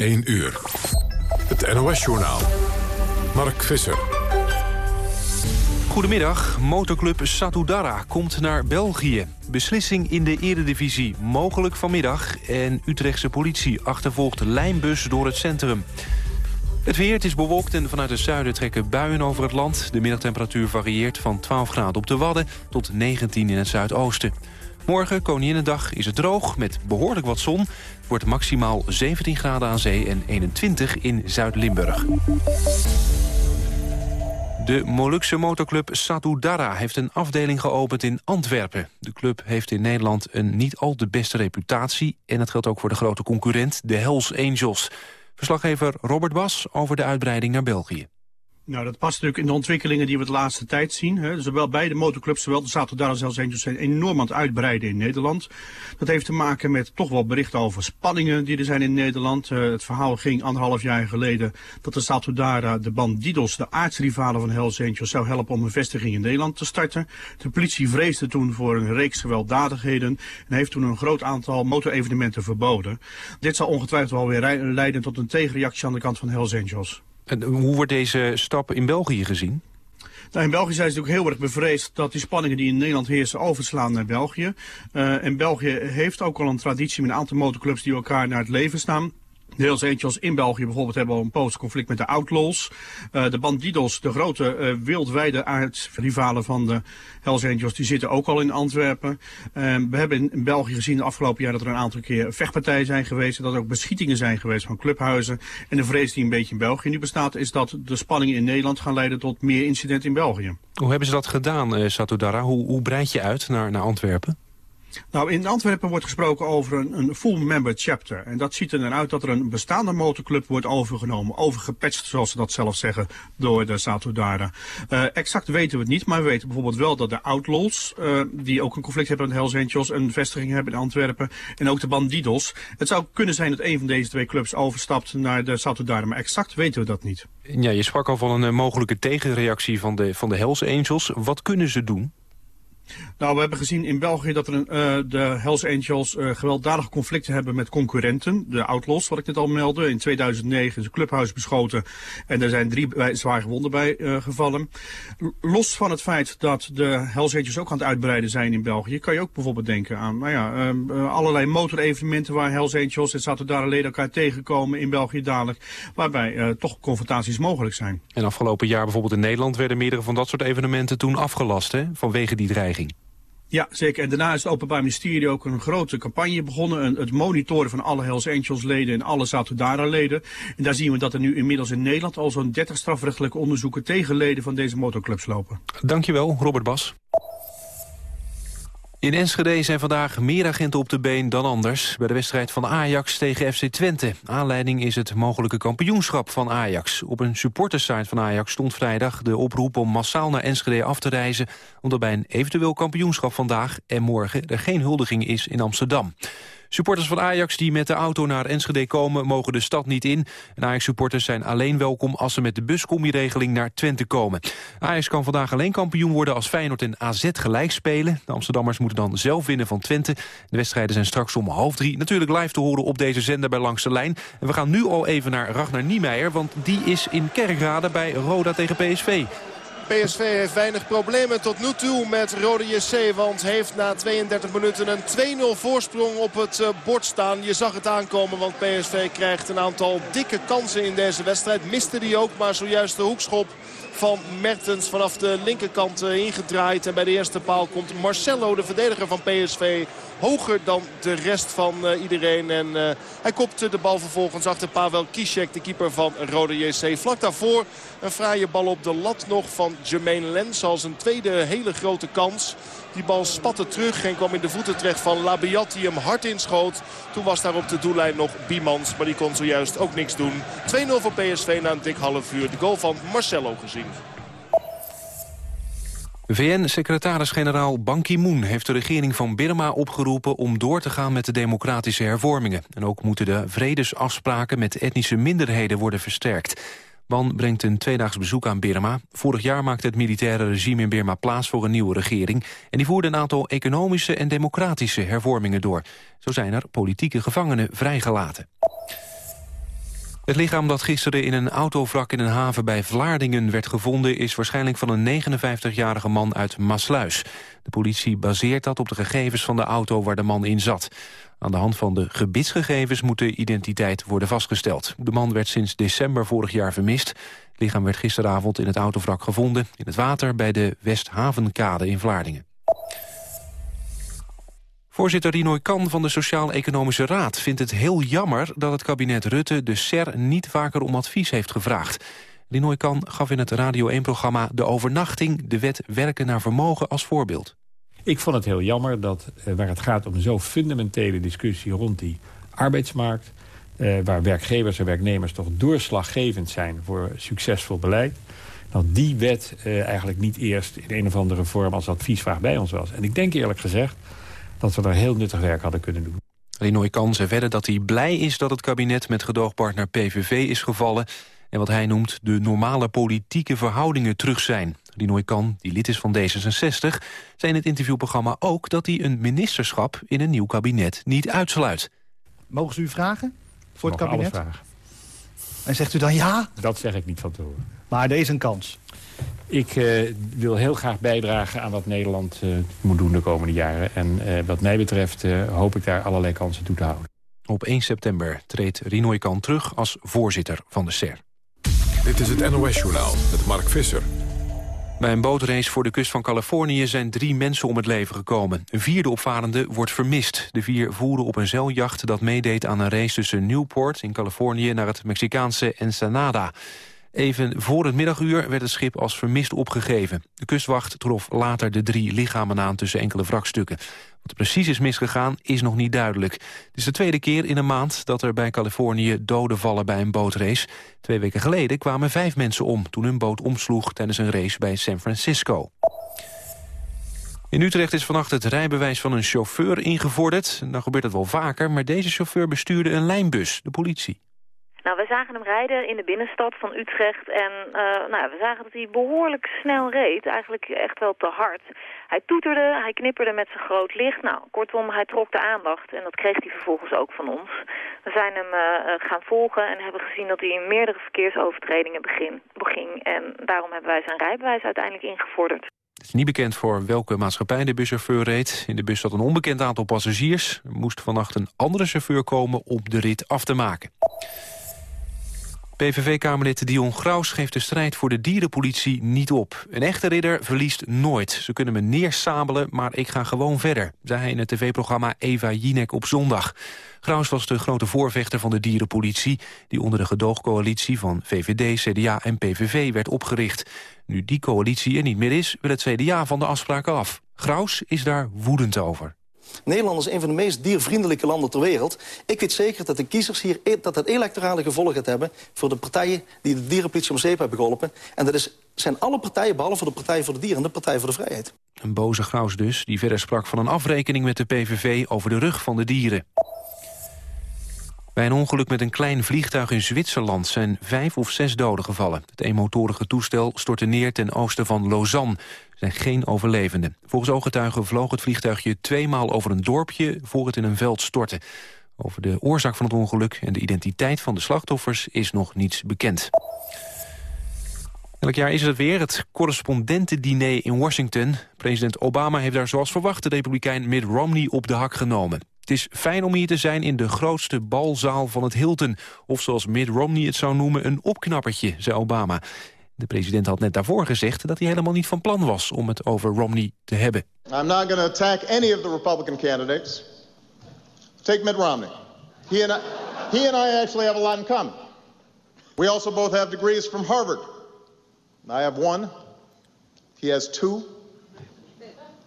1 uur. Het NOS-journaal. Mark Visser. Goedemiddag. Motorclub Satudara komt naar België. Beslissing in de eredivisie mogelijk vanmiddag. En Utrechtse politie achtervolgt lijnbus door het centrum. Het weer het is bewolkt en vanuit het zuiden trekken buien over het land. De middagtemperatuur varieert van 12 graden op de Wadden tot 19 in het zuidoosten. Morgen, Koninginnedag, is het droog met behoorlijk wat zon. Het wordt maximaal 17 graden aan zee en 21 in Zuid-Limburg. De Molukse motorclub Satudara heeft een afdeling geopend in Antwerpen. De club heeft in Nederland een niet al te beste reputatie... en dat geldt ook voor de grote concurrent, de Hells Angels. Verslaggever Robert Bas over de uitbreiding naar België. Nou, dat past natuurlijk in de ontwikkelingen die we de laatste tijd zien. Hè. Zowel beide motorclubs, zowel de Satudara als Angels zijn enorm aan het uitbreiden in Nederland. Dat heeft te maken met toch wel berichten over spanningen die er zijn in Nederland. Uh, het verhaal ging anderhalf jaar geleden dat de Satudara de Bandidos, de aardsrivalen van Hells Angels, zou helpen om een vestiging in Nederland te starten. De politie vreesde toen voor een reeks gewelddadigheden en heeft toen een groot aantal motorevenementen verboden. Dit zal ongetwijfeld wel weer leiden tot een tegenreactie aan de kant van Hells Angels. Hoe wordt deze stap in België gezien? Nou, in België zijn ze natuurlijk heel erg bevreesd dat die spanningen die in Nederland heersen overslaan naar België. Uh, en België heeft ook al een traditie met een aantal motorclubs die elkaar naar het leven staan. De Hells Angels in België bijvoorbeeld hebben al een poos conflict met de Outlaws. Uh, de Bandidos, de grote uh, wildwijde aardsrivalen van de Hells Angels, die zitten ook al in Antwerpen. Uh, we hebben in, België gezien de afgelopen jaar dat er een aantal keer vechtpartijen zijn geweest. Dat er ook beschietingen zijn geweest van clubhuizen. En de vrees die een beetje in België nu bestaat is dat de spanningen in Nederland gaan leiden tot meer incidenten in België. Hoe hebben ze dat gedaan, uh, Satudara? Hoe, hoe breid je uit naar, naar Antwerpen? Nou, in Antwerpen wordt gesproken over een, een full member chapter. En dat ziet er dan uit dat er een bestaande motorclub wordt overgenomen. Overgepatcht, zoals ze dat zelf zeggen, door de Satudara. Uh, exact weten we het niet, maar we weten bijvoorbeeld wel dat de Outlaws, uh, die ook een conflict hebben met Hells Angels, een vestiging hebben in Antwerpen. En ook de Bandidos. Het zou kunnen zijn dat een van deze twee clubs overstapt naar de Satudara, maar exact weten we dat niet. Ja, je sprak al van een uh, mogelijke tegenreactie van de, van de Hells Angels. Wat kunnen ze doen? Nou, we hebben gezien in België dat er een, uh, de Hells Angels uh, gewelddadige conflicten hebben met concurrenten. De Outlaws, wat ik net al meldde. In 2009 is een clubhuis beschoten en er zijn drie zwaar gewonden bij uh, gevallen. Los van het feit dat de Hells Angels ook aan het uitbreiden zijn in België, kan je ook bijvoorbeeld denken aan nou ja, allerlei motorevenementen waar Hells Angels en Satudara leden elkaar tegenkomen in België dadelijk. Waarbij toch confrontaties mogelijk zijn. En afgelopen jaar bijvoorbeeld in Nederland werden meerdere van dat soort evenementen toen afgelast hè, vanwege die dreiging. Ja, zeker. En daarna is het Openbaar Ministerie ook een grote campagne begonnen. het monitoren van alle Hells Angels leden en alle Satudara leden. En daar zien we dat er nu inmiddels in Nederland al zo'n 30 strafrechtelijke onderzoeken tegen leden van deze motorclubs lopen. Dankjewel, Robert Bas. In Enschede zijn vandaag meer agenten op de been dan anders... bij de wedstrijd van Ajax tegen FC Twente. Aanleiding is het mogelijke kampioenschap van Ajax. Op een supportersite van Ajax stond vrijdag de oproep... om massaal naar Enschede af te reizen... omdat bij een eventueel kampioenschap vandaag en morgen... er geen huldiging is in Amsterdam. Supporters van Ajax die met de auto naar Enschede komen... mogen de stad niet in. En Ajax-supporters zijn alleen welkom als ze met de buscombi-regeling naar Twente komen. Ajax kan vandaag alleen kampioen worden als Feyenoord en AZ gelijk spelen. De Amsterdammers moeten dan zelf winnen van Twente. De wedstrijden zijn straks om half drie. Natuurlijk live te horen op deze zender bij Langs de Lijn. En we gaan nu al even naar Ragnar Niemeyer... want die is in Kerkrade bij Roda tegen PSV. PSV heeft weinig problemen tot nu toe met Rode JC. Want heeft na 32 minuten een 2-0 voorsprong op het eh, bord staan. Je zag het aankomen want PSV krijgt een aantal dikke kansen in deze wedstrijd. Miste die ook, maar zojuist de hoekschop van Mertens vanaf de linkerkant eh, ingedraaid. En bij de eerste paal komt Marcelo, de verdediger van PSV, hoger dan de rest van uh, iedereen. En uh, hij kopte de bal vervolgens achter Pavel Kishek, de keeper van Rode JC. Vlak daarvoor een fraaie bal op de lat nog van Jermaine Lens als een tweede hele grote kans. Die bal spatte terug en kwam in de voeten terecht van Labiat die hem hard inschoot. Toen was daar op de doellijn nog Biemans, maar die kon zojuist ook niks doen. 2-0 voor PSV na een dik half uur. De goal van Marcelo gezien. VN-secretaris-generaal Ban Ki-moon heeft de regering van Birma opgeroepen om door te gaan met de democratische hervormingen. En ook moeten de vredesafspraken met etnische minderheden worden versterkt. Ban brengt een tweedaags bezoek aan Birma. Vorig jaar maakte het militaire regime in Birma plaats voor een nieuwe regering. En die voerde een aantal economische en democratische hervormingen door. Zo zijn er politieke gevangenen vrijgelaten. Het lichaam dat gisteren in een autovrak in een haven bij Vlaardingen werd gevonden... is waarschijnlijk van een 59-jarige man uit Maasluis. De politie baseert dat op de gegevens van de auto waar de man in zat. Aan de hand van de gebitsgegevens moet de identiteit worden vastgesteld. De man werd sinds december vorig jaar vermist. Lichaam werd gisteravond in het autovrak gevonden... in het water bij de Westhavenkade in Vlaardingen. Voorzitter Rinoy Kan van de Sociaal-Economische Raad vindt het heel jammer dat het kabinet Rutte de SER niet vaker om advies heeft gevraagd. Rinoy Kan gaf in het Radio 1-programma De Overnachting de wet werken naar vermogen als voorbeeld. Ik vond het heel jammer dat eh, waar het gaat om zo'n fundamentele discussie rond die arbeidsmarkt... Eh, waar werkgevers en werknemers toch doorslaggevend zijn voor succesvol beleid... dat die wet eh, eigenlijk niet eerst in een of andere vorm als adviesvraag bij ons was. En ik denk eerlijk gezegd dat we daar heel nuttig werk hadden kunnen doen. Rinoy Kan zei verder dat hij blij is dat het kabinet met gedoogpartner PVV is gevallen... en wat hij noemt de normale politieke verhoudingen terug zijn. Rinoy Kan, die lid is van D66, zei in het interviewprogramma ook... dat hij een ministerschap in een nieuw kabinet niet uitsluit. Mogen ze u vragen voor het kabinet? vragen. En zegt u dan ja? Dat zeg ik niet van tevoren. Maar er is een kans. Ik uh, wil heel graag bijdragen aan wat Nederland uh, moet doen de komende jaren. En uh, wat mij betreft hoop ik daar allerlei kansen toe te houden. Op 1 september treedt Rinoy Kan terug als voorzitter van de SER. Dit is het NOS-journaal met Mark Visser. Bij een bootrace voor de kust van Californië zijn drie mensen om het leven gekomen. Een vierde opvarende wordt vermist. De vier voeren op een zeiljacht dat meedeed aan een race tussen Newport in Californië naar het Mexicaanse Ensenada. Even voor het middaguur werd het schip als vermist opgegeven. De kustwacht trof later de drie lichamen aan tussen enkele wrakstukken. Wat precies is misgegaan is nog niet duidelijk. Het is de tweede keer in een maand dat er bij Californië doden vallen bij een bootrace. Twee weken geleden kwamen vijf mensen om toen hun boot omsloeg tijdens een race bij San Francisco. In Utrecht is vannacht het rijbewijs van een chauffeur ingevorderd. Dan gebeurt het wel vaker, maar deze chauffeur bestuurde een lijnbus, de politie. Nou, we zagen hem rijden in de binnenstad van Utrecht en uh, nou, we zagen dat hij behoorlijk snel reed. Eigenlijk echt wel te hard. Hij toeterde, hij knipperde met zijn groot licht. Nou, kortom, hij trok de aandacht en dat kreeg hij vervolgens ook van ons. We zijn hem uh, gaan volgen en hebben gezien dat hij meerdere verkeersovertredingen begin, beging. En daarom hebben wij zijn rijbewijs uiteindelijk ingevorderd. Het is niet bekend voor welke maatschappij de buschauffeur reed. In de bus zat een onbekend aantal passagiers. Er moest vannacht een andere chauffeur komen om de rit af te maken. PVV-kamerlid Dion Graus geeft de strijd voor de dierenpolitie niet op. Een echte ridder verliest nooit. Ze kunnen me neersabelen, maar ik ga gewoon verder, zei hij in het tv-programma Eva Jinek op zondag. Graus was de grote voorvechter van de dierenpolitie... die onder de gedoogcoalitie van VVD, CDA en PVV werd opgericht. Nu die coalitie er niet meer is, wil het CDA van de afspraken af. Graus is daar woedend over. Nederland is een van de meest diervriendelijke landen ter wereld. Ik weet zeker dat de kiezers hier e- dat het electorale gevolg gaat hebben... voor de partijen die de dierenpolitie om zeep hebben geholpen. En dat is, zijn alle partijen, behalve de Partij voor de Dieren en de Partij voor de Vrijheid. Een boze Graus dus, die verder sprak van een afrekening met de PVV... over de rug van de dieren. Bij een ongeluk met een klein vliegtuig in Zwitserland zijn vijf of zes doden gevallen. Het eenmotorige toestel stortte neer ten oosten van Lausanne. Er zijn geen overlevenden. Volgens ooggetuigen vloog het vliegtuigje tweemaal over een dorpje voor het in een veld stortte. Over de oorzaak van het ongeluk en de identiteit van de slachtoffers is nog niets bekend. Elk jaar is het weer, het correspondentendiner in Washington. President Obama heeft daar zoals verwacht de republikein Mitt Romney op de hak genomen. Het is fijn om hier te zijn in de grootste balzaal van het Hilton. Of zoals Mitt Romney het zou noemen, een opknappertje, zei Obama. De president had net daarvoor gezegd dat hij helemaal niet van plan was om het over Romney te hebben. I'm not going to attack any of the Republican candidates. Take Mitt Romney. He and, I, he and I actually have a lot in common. We also both have degrees from Harvard. I have one. He has two.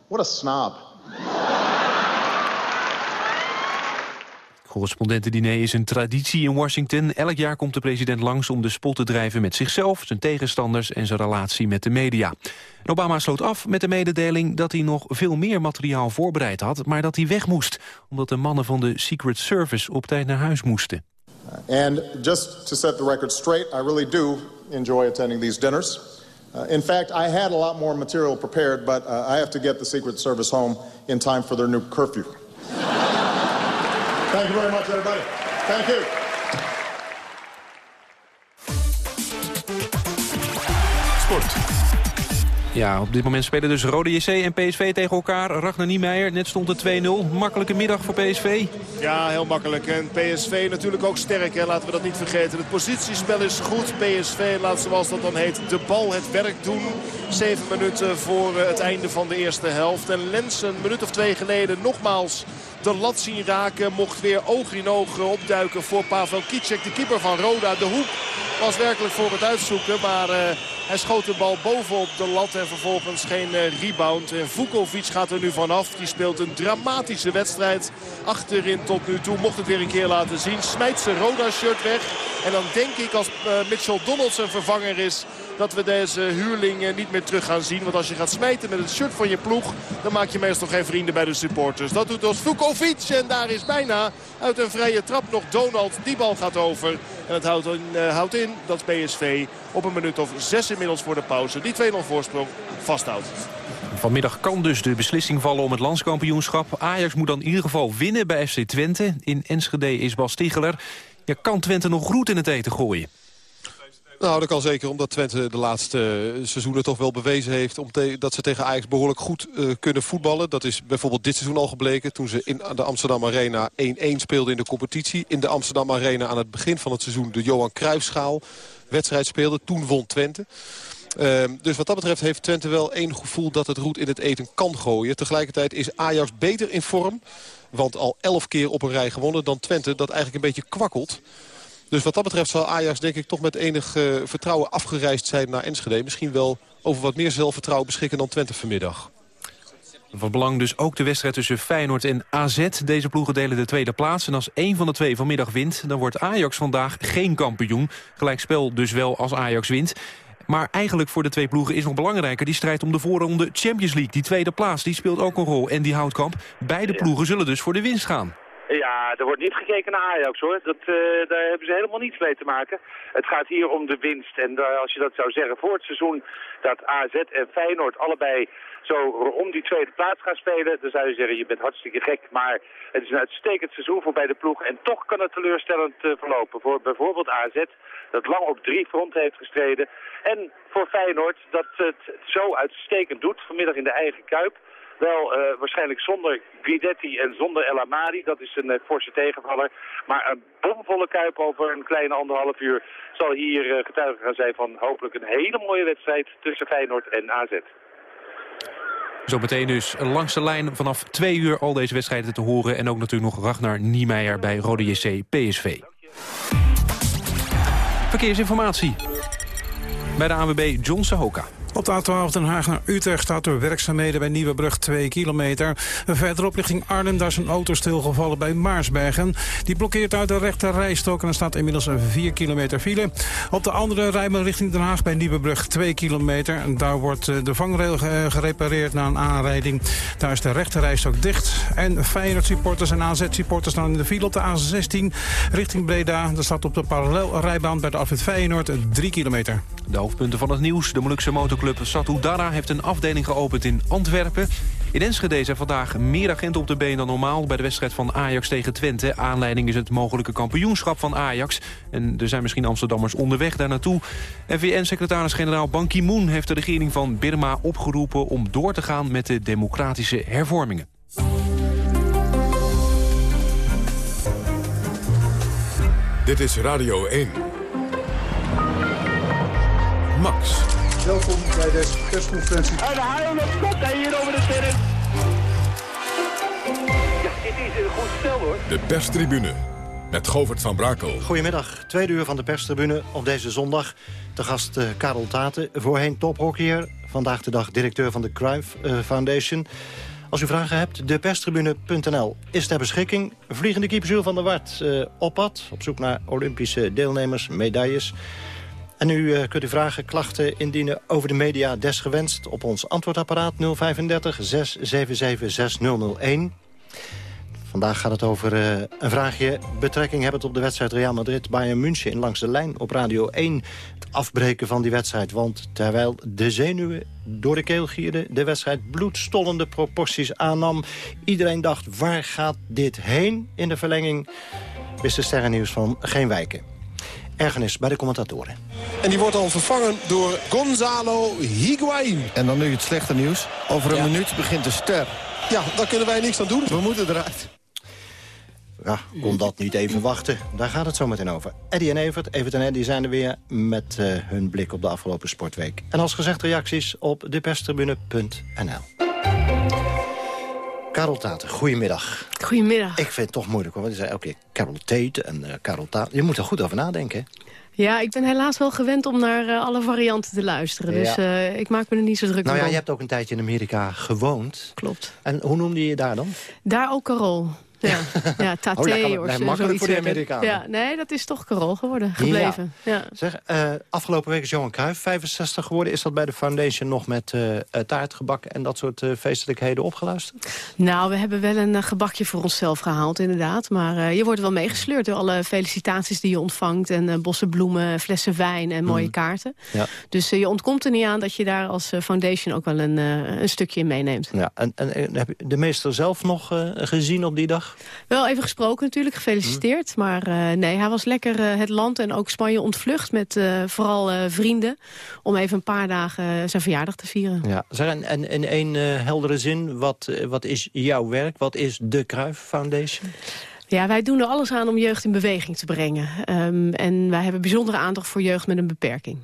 What a snob. Correspondentendiner is een traditie in Washington. Elk jaar komt de president langs om de spot te drijven met zichzelf, zijn tegenstanders en zijn relatie met de media. Obama sloot af met de mededeling dat hij nog veel meer materiaal voorbereid had, maar dat hij weg moest, omdat de mannen van de Secret Service op tijd naar huis moesten. And just to set the record straight, I really do enjoy attending these dinners. Uh, in fact, I had a lot more material prepared, but uh, I have to get the Secret Service home in time for their new curfew. Thank you very much, everybody. Thank you. Ja, op dit moment spelen dus Rode JC en PSV tegen elkaar. Ragnar Niemeyer, net stond het 2-0. Makkelijke middag voor PSV. Ja, heel makkelijk. En PSV natuurlijk ook sterk, hè? laten we dat niet vergeten. Het positiespel is goed. PSV laat zoals dat dan heet de bal het werk doen. Zeven minuten voor eh, het einde van de eerste helft. En Lens een minuut of twee geleden nogmaals de lat zien raken. Mocht weer oog in oog opduiken voor Pavel Kicek, de keeper van Roda. De hoek was werkelijk voor het uitzoeken, maar... Uh, hij schoot de bal bovenop de lat en vervolgens geen uh, rebound. En Vukovic gaat er nu vanaf. Die speelt een dramatische wedstrijd achterin tot nu toe. Mocht het weer een keer laten zien. Smijt zijn Roda-shirt weg. En dan denk ik als uh, Mitchell Donalds een vervanger is dat we deze huurling niet meer terug gaan zien. Want als je gaat smijten met het shirt van je ploeg... dan maak je meestal geen vrienden bij de supporters. Dat doet ons Vukovic. En daar is bijna uit een vrije trap nog Donald. Die bal gaat over. En het houdt in, uh, houdt in dat PSV op een minuut of zes inmiddels voor de pauze... die 2-0 voorsprong vasthoudt. Vanmiddag kan dus de beslissing vallen om het landskampioenschap. Ajax moet dan in ieder geval winnen bij FC Twente. In Enschede is Bas Ticheler. Ja, kan Twente nog roet in het eten gooien? Nou, dat kan zeker omdat Twente de laatste seizoenen toch wel bewezen heeft... Om dat ze tegen Ajax behoorlijk goed uh, kunnen voetballen. Dat is bijvoorbeeld dit seizoen al gebleken... toen ze in de Amsterdam Arena 1-1 speelden in de competitie. In de Amsterdam Arena aan het begin van het seizoen de Johan Cruijffschaal wedstrijd speelde. Toen won Twente. Uh, dus wat dat betreft heeft Twente wel enig gevoel dat het roet in het eten kan gooien. Tegelijkertijd is Ajax beter in vorm. Want al elf keer op een rij gewonnen dan Twente dat eigenlijk een beetje kwakkelt. Dus wat dat betreft zal Ajax denk ik toch met enig uh, vertrouwen afgereisd zijn naar Enschede. Misschien wel over wat meer zelfvertrouwen beschikken dan Twente vanmiddag. Van belang dus ook de wedstrijd tussen Feyenoord en AZ. Deze ploegen delen de tweede plaats. En als één van de twee vanmiddag wint, dan wordt Ajax vandaag geen kampioen. Gelijkspel dus wel als Ajax wint. Maar eigenlijk voor de twee ploegen is nog belangrijker... die strijd om de voorronde Champions League. Die tweede plaats, die speelt ook een rol. En die houtkamp, beide ploegen zullen dus voor de winst gaan. Ja, er wordt niet gekeken naar Ajax hoor. Dat, uh, daar hebben ze helemaal niets mee te maken. Het gaat hier om de winst. En als je dat zou zeggen voor het seizoen dat AZ en Feyenoord allebei zo om die tweede plaats gaan spelen, dan zou je zeggen je bent hartstikke gek. Maar het is een uitstekend seizoen voor beide ploegen en toch kan het teleurstellend uh, verlopen. Voor bijvoorbeeld AZ, dat lang op drie fronten heeft gestreden. En voor Feyenoord, dat het zo uitstekend doet, vanmiddag in de eigen Kuip. Wel uh, waarschijnlijk zonder Guidetti en zonder El Amadi. Dat is een uh, forse tegenvaller. Maar een bomvolle kuip over een kleine anderhalf uur zal hier uh, getuige gaan zijn van hopelijk een hele mooie wedstrijd tussen Feyenoord en AZ. Zometeen dus langs de lijn vanaf twee uur al deze wedstrijden te horen. En ook natuurlijk nog Ragnar Niemeyer bij Rode JC PSV. Verkeersinformatie bij de ANWB John Sahoka. Op de A12 Den Haag naar Utrecht staat door werkzaamheden bij Nieuwebrug 2 kilometer. Verderop richting Arnhem, daar is een auto stilgevallen bij Maarsbergen. Die blokkeert uit de rechte rijstok en er staat inmiddels een 4 kilometer file. Op de andere rijbaan richting Den Haag bij Nieuwebrug 2 kilometer. En daar wordt eh, de vangrail gerepareerd na een aanrijding. Daar is de rechte rijstok dicht. En Feyenoord supporters en AZ supporters staan in de file op de A16 richting Breda. Daar staat op de parallelrijbaan bij de afwit Feyenoord 3 kilometer. De hoofdpunten van het nieuws. De Molukse motor Club Satudara heeft een afdeling geopend in Antwerpen. In Enschede zijn vandaag meer agenten op de been dan normaal... bij de wedstrijd van Ajax tegen Twente. Aanleiding is het mogelijke kampioenschap van Ajax. En er zijn misschien Amsterdammers onderweg daar naartoe. VN-secretaris-generaal Ban Ki-moon heeft de regering van Birma opgeroepen... om door te gaan met de democratische hervormingen. Dit is Radio 1. Max. Welkom bij deze persconferentie. En op kop hier over de terrein. Ja, dit is een goed stel hoor. De perstribune met Govert van Brakel. Goedemiddag, tweede uur van de perstribune op deze zondag. De gast uh, Karel Taten, voorheen tophockeyer. Vandaag de dag directeur van de Cruyff uh, Foundation. Als u vragen hebt, deperstribune.nl is ter beschikking. Vliegende keeper Jules van der Wart uh, op pad. Op zoek naar Olympische deelnemers, medailles. En u uh, kunt u vragen, klachten indienen over de media desgewenst... op ons antwoordapparaat 035 677 6001. Vandaag gaat het over uh, een vraagje betrekking hebben op de wedstrijd Real Madrid-Bayern München in Langs de Lijn op Radio 1. Het afbreken van die wedstrijd, want terwijl de zenuwen door de keel gierden... de wedstrijd bloedstollende proporties aannam... iedereen dacht, waar gaat dit heen in de verlenging... wist de sterrennieuws van geen wijken. Ergernis bij de commentatoren. En die wordt al vervangen door Gonzalo Higuain. En dan nu het slechte nieuws. Over een Ja. minuut begint de ster. Ja, daar kunnen wij niks aan doen. We moeten eruit. Ja, kon dat niet even wachten. Daar gaat het zo meteen over. Eddie en Evert, Evert en Eddie zijn er weer met eh, hun blik op de afgelopen sportweek. En als gezegd reacties op deperstribune.nl. Karel Taten, goedemiddag. Goedemiddag. Ik vind het toch moeilijk hoor. want Je zei elke keer Karel Tate en eh Karel Taten. Je moet er goed over nadenken. hè? Ja, ik ben helaas wel gewend om naar eh, alle varianten te luisteren. Dus eh, ik maak me er niet zo druk Nou ja, om. je hebt ook een tijdje in Amerika gewoond. Klopt. En hoe noemde je je daar dan? Daar ook Carol. Ja, ja Tate Oh, lekker- of lekker zo- makkelijk voor de. Amerikanen. Ja, nee, dat is toch Carol geworden, gebleven. Ja. Zeg, eh, afgelopen week is Johan Cruijff 65 geworden. Is dat bij de Foundation nog met eh, taartgebak en dat soort feestelijkheden opgeluisterd? Nou, we hebben wel een gebakje voor onszelf gehaald, inderdaad. Maar je wordt wel meegesleurd door alle felicitaties die je ontvangt. En bossen bloemen, flessen wijn en mooie kaarten. Ja. Dus je ontkomt er niet aan dat je daar als foundation ook wel een, een stukje in meeneemt. Ja, en, en, en heb je de meester zelf nog gezien op die dag? Wel even gesproken natuurlijk, gefeliciteerd. Maar eh, nee, hij was lekker eh, het land en ook Spanje ontvlucht... met eh, vooral vrienden om even een paar dagen zijn verjaardag te vieren. Ja. Zeg, en, en in één heldere zin, wat, wat is jouw werk? Wat is de Cruijff Foundation? Ja, wij doen er alles aan om jeugd in beweging te brengen. Ehm, en wij hebben bijzondere aandacht voor jeugd met een beperking.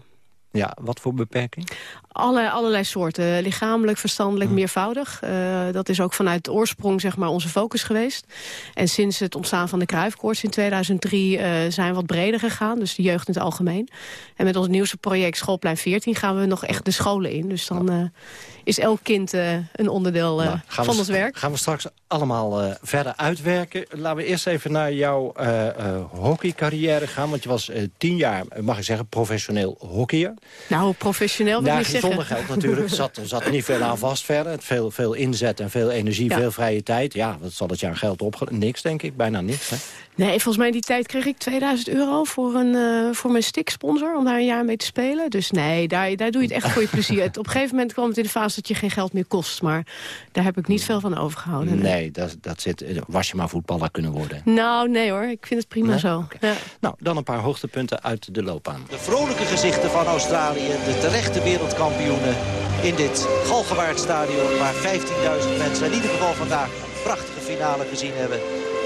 Ja, wat voor beperking? Alle, allerlei soorten, lichamelijk, verstandelijk, meervoudig. Eh, dat is ook vanuit oorsprong zeg maar, onze focus geweest. En sinds het ontstaan van de Kruifkoorts in 2003 eh, zijn we wat breder gegaan. Dus de jeugd in het algemeen. En met ons nieuwste project Schoolplein 14 gaan we nog echt de scholen in. Dus dan eh, is elk kind een onderdeel Nou, van we, ons werk. Gaan we straks allemaal verder uitwerken. Laten we eerst even naar jouw hockeycarrière gaan. Want je was tien jaar, mag ik zeggen, professioneel hockeyer. Nou, professioneel wil ik niet zeggen. Zonder geld natuurlijk. Er zat, er zat niet veel aan vast verder. Veel, veel inzet en veel energie, Ja. veel vrije tijd. Ja, wat zal het jaar geld op? Niks, denk ik. Bijna niks. Hè? Nee, volgens mij in die tijd kreeg ik 2000 euro voor, een, eh, voor mijn sticksponsor... om daar een jaar mee te spelen. Dus nee, daar, daar doe je het echt voor je plezier. Het- Op een gegeven moment kwam het in de fase dat je geen geld meer kost. Maar daar heb ik niet veel van overgehouden. Nee, dat, dat zit, eh, was je maar voetballer kunnen worden. Nou, nee hoor. Ik vind het prima Nee? zo. Ja. Nou, dan een paar hoogtepunten uit de loopbaan. De vrolijke gezichten van Australië, de terechte wereldkampioenen in dit Galgenwaardstadion... waar 15.000 mensen in ieder geval vandaag een prachtige finale gezien hebben...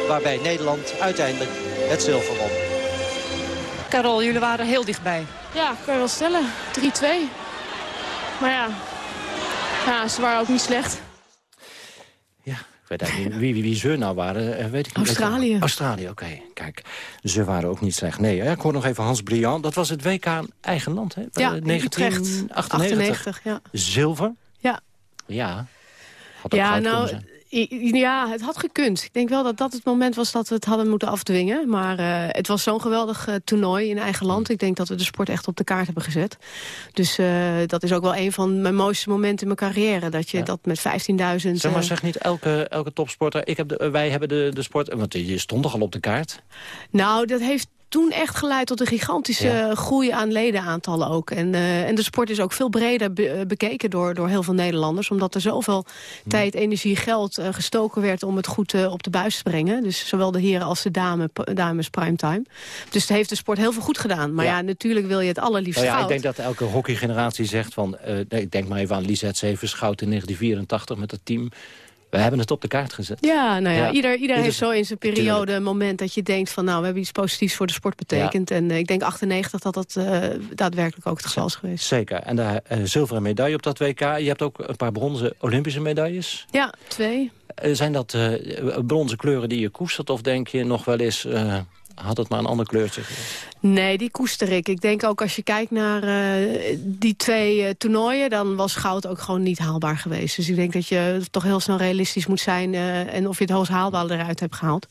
waarbij Nederland uiteindelijk het zilver won. Carol, jullie waren heel dichtbij. Ja, kan je wel stellen. 3-2. Maar ja. ja, ze waren ook niet slecht. Ik weet eigenlijk niet wie, wie, wie ze nou waren, eh, weet ik niet. Australië. Australië, oké. Kijk, ze waren ook niet slecht. Nee, ik hoor nog even Hans Briand. Dat was het WK eigen land, hè? Ja, Eh, in Utrecht. 1998. ja. Zilver? Ja. Ja. Had ook Ja, nou, ja, het had gekund. Ik denk wel dat dat het moment was dat we het hadden moeten afdwingen. Maar eh, het was zo'n geweldig eh, toernooi in eigen land. Ik denk dat we de sport echt op de kaart hebben gezet. Dus eh, dat is ook wel een van mijn mooiste momenten in mijn carrière. Dat je dat met 15.000... Zeg maar, zeg niet elke, elke topsporter. Ik heb de, wij hebben de, de sport... Want je stond toch al op de kaart? Nou, dat heeft toen echt geleid tot een gigantische Ja. groei aan ledenaantallen ook. En, eh, en de sport is ook veel breder be- eh, bekeken door, door heel veel Nederlanders. Omdat er zoveel tijd, energie, geld eh, gestoken werd om het goed op de buis te brengen. Dus zowel de heren als de dame, dames primetime. Dus het heeft de sport heel veel goed gedaan. Maar ja, Ja. natuurlijk wil je het allerliefst Nou ja, ik denk dat elke hockeygeneratie zegt van... ik denk maar even aan Lisette Severs, goud in 1984 met het team. We hebben het op de kaart gezet. Ja, nou ja, Ja. ieder, ieder heeft zo in zijn periode een moment dat je denkt van... nou, we hebben iets positiefs voor de sport betekend. En eh, ik denk 98 dat dat eh, daadwerkelijk ook het geval is geweest. Zeker. En de eh, zilveren medaille op dat WK. Je hebt ook een paar bronzen Olympische medailles. Ja, twee. Zijn dat bronzen kleuren die je koestert? Of denk je nog wel eens... had het maar een ander kleurtje? Nee, die koester ik. Ik denk ook als je kijkt naar eh, die twee eh, toernooien... dan was goud ook gewoon niet haalbaar geweest. Dus ik denk dat je toch heel snel realistisch moet zijn... eh, en of je het hoogst haalbare eruit hebt gehaald.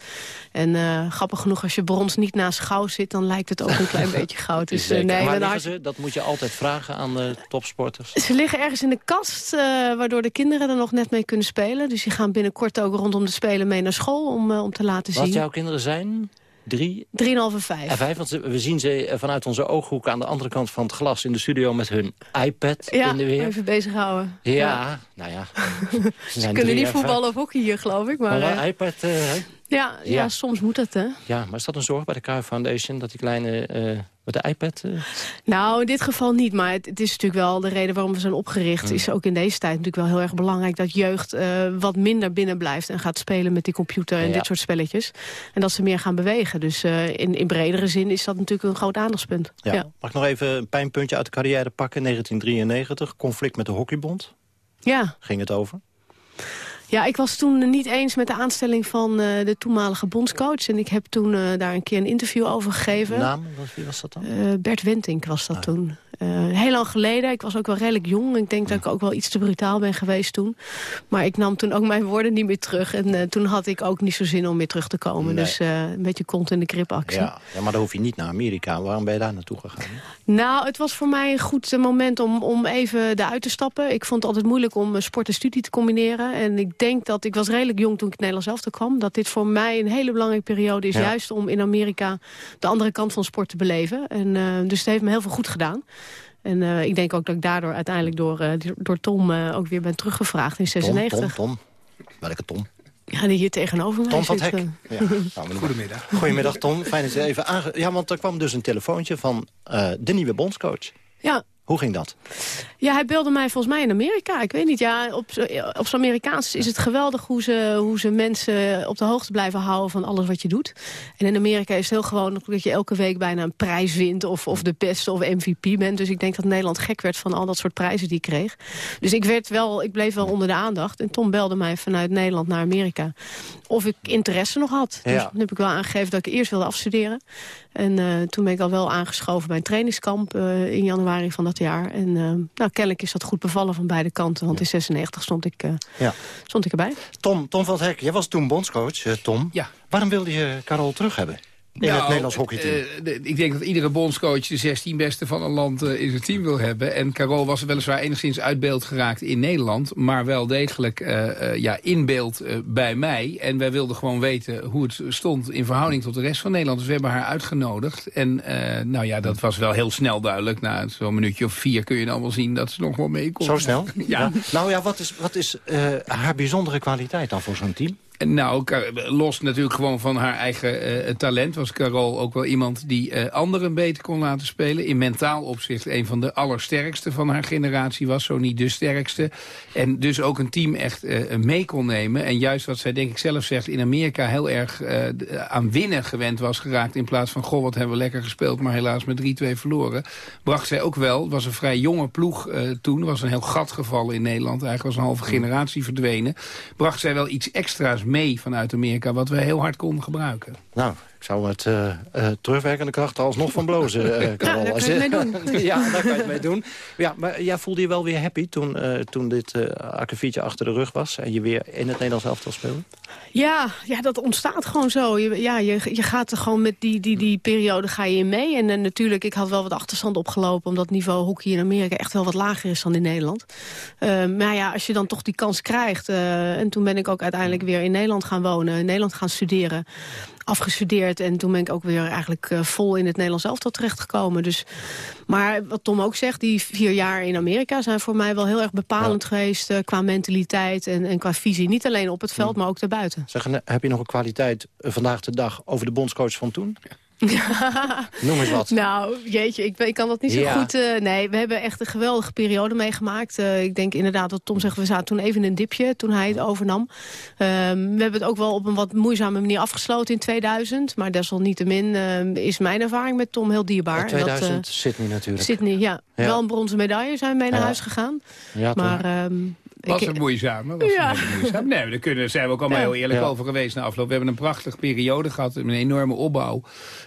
En grappig genoeg, als je brons niet naast goud zit... dan lijkt het ook een klein beetje goud. Dus, nee, liggen hart- ze? Dat moet je altijd vragen aan de topsporters. Ze liggen ergens in de kast, waardoor de kinderen er nog net mee kunnen spelen. Dus die gaan binnenkort ook rondom de Spelen mee naar school... om, om te laten Wat zien. jouw kinderen zijn? Drie? Drieënhalf en vijf. En vijf, want we zien ze eh, vanuit onze ooghoek aan de andere kant van het glas in de studio met hun iPad Ja, in de weer. even bezighouden. Ja, nou ja. Ze, kunnen niet en voetballen of hockey hier, geloof ik. Maar, eh, iPad, eh? Ja, ja. Ja. soms moet het, hè. ja, maar is dat een zorg bij de Cruijff Foundation dat die kleine eh, Met de iPad? Uh... Nou, in dit geval niet. Maar het, het, is natuurlijk wel de reden waarom we zijn opgericht. Mm. is ook in deze tijd natuurlijk wel heel erg belangrijk... dat jeugd uh, wat minder binnen blijft en gaat spelen met die computer... en Ja. dit soort spelletjes. En dat ze meer gaan bewegen. Dus uh, in, in bredere zin is dat natuurlijk een groot aandachtspunt. Ja. Mag ik nog even een pijnpuntje uit de carrière pakken? 1993, conflict met de hockeybond. Ja. Ging het over? Ja, ik was toen niet eens met de aanstelling van uh, de toenmalige bondscoach. En ik heb toen uh, daar een keer een interview over gegeven. Naam? Wie was dat dan? Uh, Bert Wentink was dat ah. toen. heel lang geleden. Ik was ook wel redelijk jong. Ik denk dat ik ook wel iets te brutaal ben geweest toen. Maar ik nam toen ook mijn woorden niet meer terug. En toen had ik ook niet zo zin om weer terug te komen. Nee. Dus een beetje kont in de krip actie. Ja. ja, maar dan hoef je niet naar Amerika. Waarom ben je daar naartoe gegaan? Nou, het was voor mij een goed moment om, om even eruit te stappen. Ik vond het altijd moeilijk om sport en studie te combineren. En ik denk dat, ik was redelijk jong toen ik het Nederlands elftal kwam... dat dit voor mij een hele belangrijke periode is... Ja. juist om in Amerika de andere kant van sport te beleven. En, uh, dus het heeft me heel veel goed gedaan. En uh, ik denk ook dat ik daardoor uiteindelijk door, uh, door Tom ook weer ben teruggevraagd in 96. Tom, Tom, Tom. Welke Tom? Ja, die hier tegenover mij Tom van zit. Hek. Ja. Nou, Goedemiddag. Goedemiddag, Tom. Fijn dat je even aange... Ja, want er kwam dus een telefoontje van de nieuwe bondscoach. Ja, hoe ging dat? Ja, hij belde mij volgens mij in Amerika. Ik weet niet, ja, op, op zijn Amerikaans is het geweldig hoe ze, hoe ze mensen op de hoogte blijven houden van alles wat je doet. En in Amerika is het heel gewoon dat je elke week bijna een prijs wint of, of de beste of MVP bent. Dus ik denk dat Nederland gek werd van al dat soort prijzen die ik kreeg. Dus ik, werd wel, ik bleef wel onder de aandacht. En Tom belde mij vanuit Nederland naar Amerika. Of ik interesse nog had. Dus Ja. toen heb ik wel aangegeven dat ik eerst wilde afstuderen. En eh, toen ben ik al wel aangeschoven bij een trainingskamp eh, in januari van dat jaar. En eh, nou, kennelijk is dat goed bevallen van beide kanten. Want in 96 stond ik, eh, Ja. stond ik erbij. Tom, Tom van het Hek, jij was toen bondscoach, eh, Tom. Ja. Waarom wilde je Carol terug hebben? In Nou, het Nederlands hockeyteam. de- ik denk dat iedere bondscoach de 16 beste van een land eh, in zijn team wil hebben. En Carol was weliswaar enigszins uit beeld geraakt in Nederland. Maar wel degelijk eh, ja, in beeld bij mij. En wij wilden gewoon weten hoe het stond in verhouding tot de rest van Nederland. Dus we hebben haar uitgenodigd. En nou ja, dat was wel heel snel duidelijk. Na zo'n minuutje of vier kun je dan wel zien dat ze nog wel mee kon. Zo snel? Ja. Nou ja, wat is, wat is haar bijzondere kwaliteit dan voor zo'n team? Nou, los natuurlijk gewoon van haar eigen eh, talent... was Carol ook wel iemand die eh, anderen beter kon laten spelen. In mentaal opzicht een van de allersterkste van haar generatie was. Zo niet de sterkste. En dus ook een team echt eh, mee kon nemen. En juist wat zij denk ik zelf zegt... in Amerika heel erg aan winnen gewend was geraakt... in plaats van, goh, wat hebben we lekker gespeeld... maar helaas met 3-2 verloren. Bracht zij ook wel, was een vrij jonge ploeg toen... Was een heel gat gevallen in Nederland. Eigenlijk was een halve generatie verdwenen. Bracht zij wel iets extra's mee vanuit Amerika... wat wij heel hard konden gebruiken. Nou, ik zou met eh, eh, terugwerkende krachten alsnog van blozen, eh Carol. daar kan je het mee doen. ja, daar kan je het mee doen. Ja, maar jij voelde je wel weer happy toen, toen dit uh, achter de rug was... en je weer in het Nederlands elftal speelde? Ja, ja, dat ontstaat gewoon zo. Je, ja, je, je gaat er gewoon met die, die, die periode ga je in mee. En, natuurlijk, ik had wel wat achterstand opgelopen... omdat het niveau hockey in Amerika echt wel wat lager is dan in Nederland. Maar ja, als je dan toch die kans krijgt... en toen ben ik ook uiteindelijk weer in Nederland gaan wonen... in Nederland gaan studeren afgestudeerd en toen ben ik ook weer eigenlijk eh, vol in het Nederlands elftal terechtgekomen. Dus, maar wat Tom ook zegt, die vier jaar in Amerika zijn voor mij wel heel erg bepalend geweest eh, qua mentaliteit en, en qua visie. Niet alleen op het veld, maar ook daarbuiten. Zeg, eh, heb je nog een kwaliteit vandaag de dag over de bondscoach van toen? Noem eens wat. Nou, jeetje, ik, ik kan dat niet zo Ja. goed... eh, nee, we hebben echt een geweldige periode meegemaakt. Eh, ik denk inderdaad wat Tom zegt, we zaten toen even in een dipje... toen hij het overnam. Ehm, we hebben het ook wel op een wat moeizame manier afgesloten in 2000. Maar desalniettemin ehm, is mijn ervaring met Tom heel dierbaar. Dat, 2000, eh, Sydney natuurlijk. Sydney, ja. Ja. Wel een bronzen medaille zijn we mee naar Ja. huis gegaan. Ja, toch? maar... ehm, Was ik- een moeizame. Was Ja. een hele moeizame. Nee, daar kunnen, zijn we ook allemaal Ja. heel eerlijk Ja. over geweest na afloop. We hebben een prachtige periode gehad, een enorme opbouw.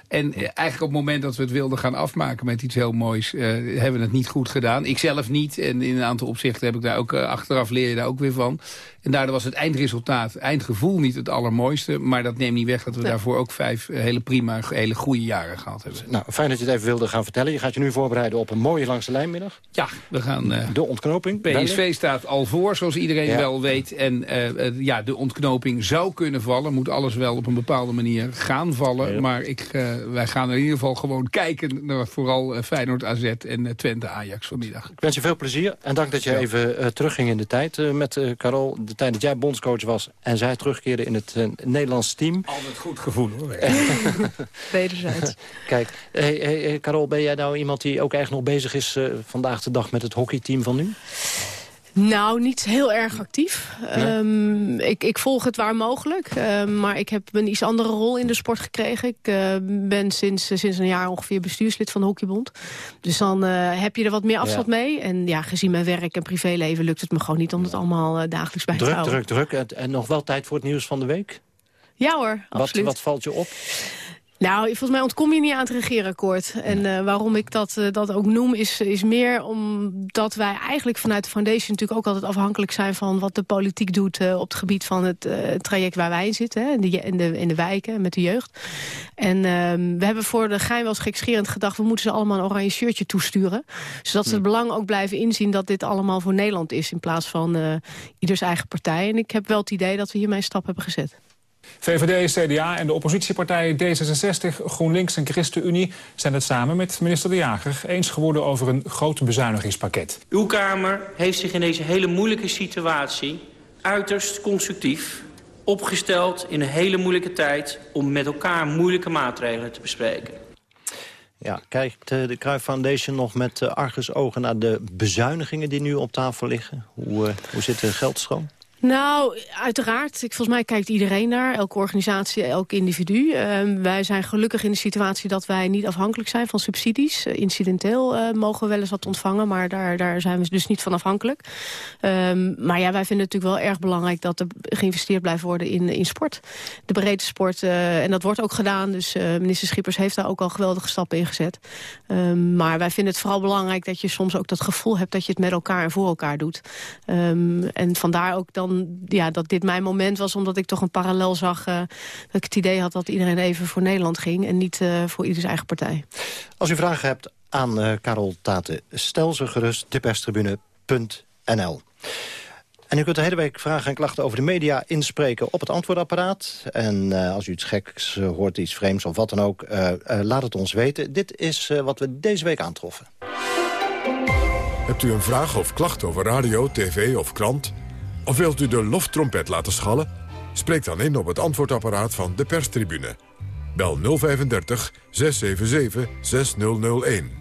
En eh, eigenlijk op het moment dat we het wilden gaan afmaken met iets heel moois... eh, hebben we het niet goed gedaan. Ik zelf niet. En in een aantal opzichten heb ik daar ook eh, achteraf leer je daar ook weer van. En daardoor was het eindresultaat, eindgevoel niet het allermooiste. Maar dat neemt niet weg dat we Nee. daarvoor ook vijf hele prima, hele goede jaren gehad hebben. Nou, fijn dat je het even wilde gaan vertellen. Je gaat je nu voorbereiden op een mooie langste lijnmiddag. Ja, we gaan... eh, De ontknoping. PSV staat al voor zoals iedereen wel weet. En uh, ja, de ontknoping zou kunnen vallen. Moet alles wel op een bepaalde manier gaan vallen. Maar ik, uh, wij gaan in ieder geval gewoon kijken naar vooral Feyenoord AZ en Twente Ajax vanmiddag. Ik wens je veel plezier en dank dat je even terugging in de tijd met Carol. De tijd dat jij bondscoach was en zij terugkeerde in het Nederlands team. Altijd goed gevoel hoor. Wederzijds. Kijk, hey, hey, Carol, ben jij nou iemand die ook echt nog bezig is vandaag de dag met het hockeyteam van nu? Nou, niet heel erg actief. Ehm, ik, ik, volg het waar mogelijk. Ehm, maar ik heb een iets andere rol in de sport gekregen. Ik uh, ben sinds, sinds een jaar ongeveer bestuurslid van de Hockeybond. Dus dan uh, heb je er wat meer afstand mee. En ja, gezien mijn werk en privéleven lukt het me gewoon niet... om het allemaal dagelijks bij druk, te houden. Druk, druk, En, en nog wel tijd voor het nieuws van de week? Ja hoor, absoluut. Wat, wat valt je op? Nou, volgens mij ontkom je niet aan het regeerakkoord. En uh, waarom ik dat, uh, dat ook noem, is, is meer omdat wij eigenlijk vanuit de foundation natuurlijk ook altijd afhankelijk zijn van wat de politiek doet uh, op het gebied van het traject waar wij in zitten. Hè, in, de, in, de, in de wijken, met de jeugd. En ehm, we hebben voor de gein wel eens gekscherend gedacht, we moeten ze allemaal een oranje shirtje toesturen. Zodat ze het belang ook blijven inzien dat dit allemaal voor Nederland is in plaats van ieders eigen partij. En ik heb wel het idee dat we hiermee een stap hebben gezet. VVD, CDA en de oppositiepartijen D66, GroenLinks en ChristenUnie... zijn het samen met minister De Jager eens geworden over een groot bezuinigingspakket. Uw Kamer heeft zich in deze hele moeilijke situatie uiterst constructief opgesteld in een hele moeilijke tijd... om met elkaar moeilijke maatregelen te bespreken. Ja, kijkt de Cruijff Foundation nog met argusogen naar de bezuinigingen die nu op tafel liggen? Hoe, hoe zit de geldstroom? Nou, uiteraard. Ik, volgens mij kijkt iedereen naar. Elke organisatie, elk individu. Uh, wij zijn gelukkig in de situatie dat wij niet afhankelijk zijn van subsidies. Uh, incidenteel uh, mogen we wel eens wat ontvangen, maar daar, daar zijn we dus niet van afhankelijk. Um, maar ja, wij vinden het natuurlijk wel erg belangrijk dat er geïnvesteerd blijft worden in, in sport. De breedte sport. Eh, en dat wordt ook gedaan. Dus minister Schippers heeft daar ook al geweldige stappen in gezet. Um, maar wij vinden het vooral belangrijk dat je soms ook dat gevoel hebt dat je het met elkaar en voor elkaar doet. Um, en vandaar ook dan ja, dat dit mijn moment was, omdat ik toch een parallel zag... Uh, dat ik het idee had dat iedereen even voor Nederland ging... en niet uh, voor ieders eigen partij. Als u vragen hebt aan uh, Karel Tate, stel ze gerust deperstribune.nl. En u kunt de hele week vragen en klachten over de media inspreken op het antwoordapparaat. En uh, als u iets geks uh, hoort, iets vreemds of wat dan ook, uh, laat het ons weten. Dit is wat we deze week aantroffen. Hebt u een vraag of klacht over radio, tv of krant? Of wilt u de loftrompet laten schallen? Spreek dan in op het antwoordapparaat van de perstribune. Bel 035 677 6001.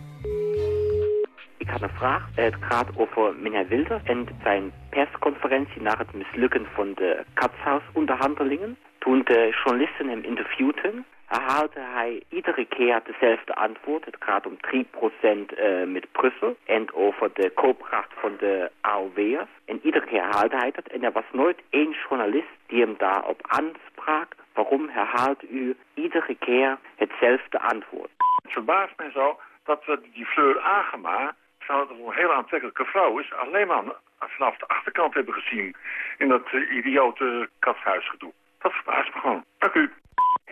Ik had een vraag. Het gaat over meneer Wilder en zijn persconferentie na het mislukken van de katshuis-onderhandelingen. Toen de journalisten hem interviewden, herhaalde hij iedere keer dezelfde antwoord. Het gaat om 3% uh, met Brussel en over de koopkracht van de AOW'ers. En iedere keer herhaalde hij dat. En er was nooit één journalist die hem daarop aansprak. Waarom herhaalt u iedere keer hetzelfde antwoord? Het verbaast mij zo dat we die Fleur Agema, terwijl het een heel aantrekkelijke vrouw is, alleen maar vanaf de achterkant hebben gezien in dat uh, idiote katshuisgedoe. Dat verbaast me gewoon. Dank u.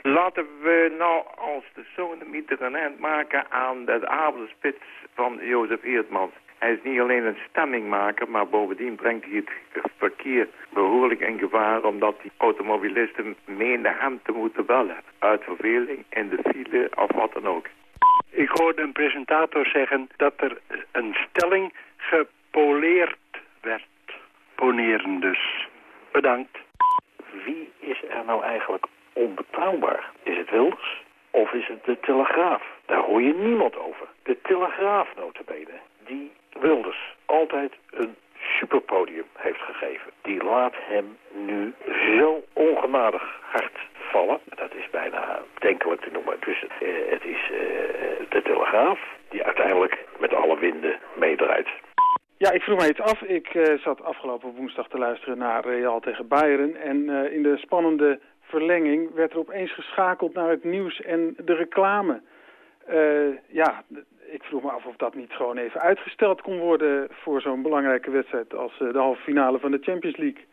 Laten we nou als de zonemieter een eind maken aan de avondspits van Jozef Eertmans. Hij is niet alleen een stemmingmaker, maar bovendien brengt hij het verkeer behoorlijk in gevaar... omdat die automobilisten meenden hem te moeten bellen. Uit verveling, in de file of wat dan ook. Ik hoorde een presentator zeggen dat er een stelling gepoleerd werd. Poneren dus. Bedankt. Wie is er nou eigenlijk onbetrouwbaar? Is het Wilders of is het de Telegraaf? Daar hoor je niemand over. De Telegraaf notabene, die Wilders altijd een superpodium heeft gegeven. Die laat hem nu zo ongemadig hard vallen. Dat is bijna denkelijk te noemen. Dus uh, het is uh, de Telegraaf die uiteindelijk met alle winden meedraait. Ja, ik vroeg me iets af. Ik uh, zat afgelopen woensdag te luisteren naar Real tegen Bayern. En in de spannende verlenging werd er opeens geschakeld naar het nieuws en de reclame. Uh, ja, ik vroeg me af of dat niet gewoon even uitgesteld kon worden... voor zo'n belangrijke wedstrijd als uh, de halve finale van de Champions League.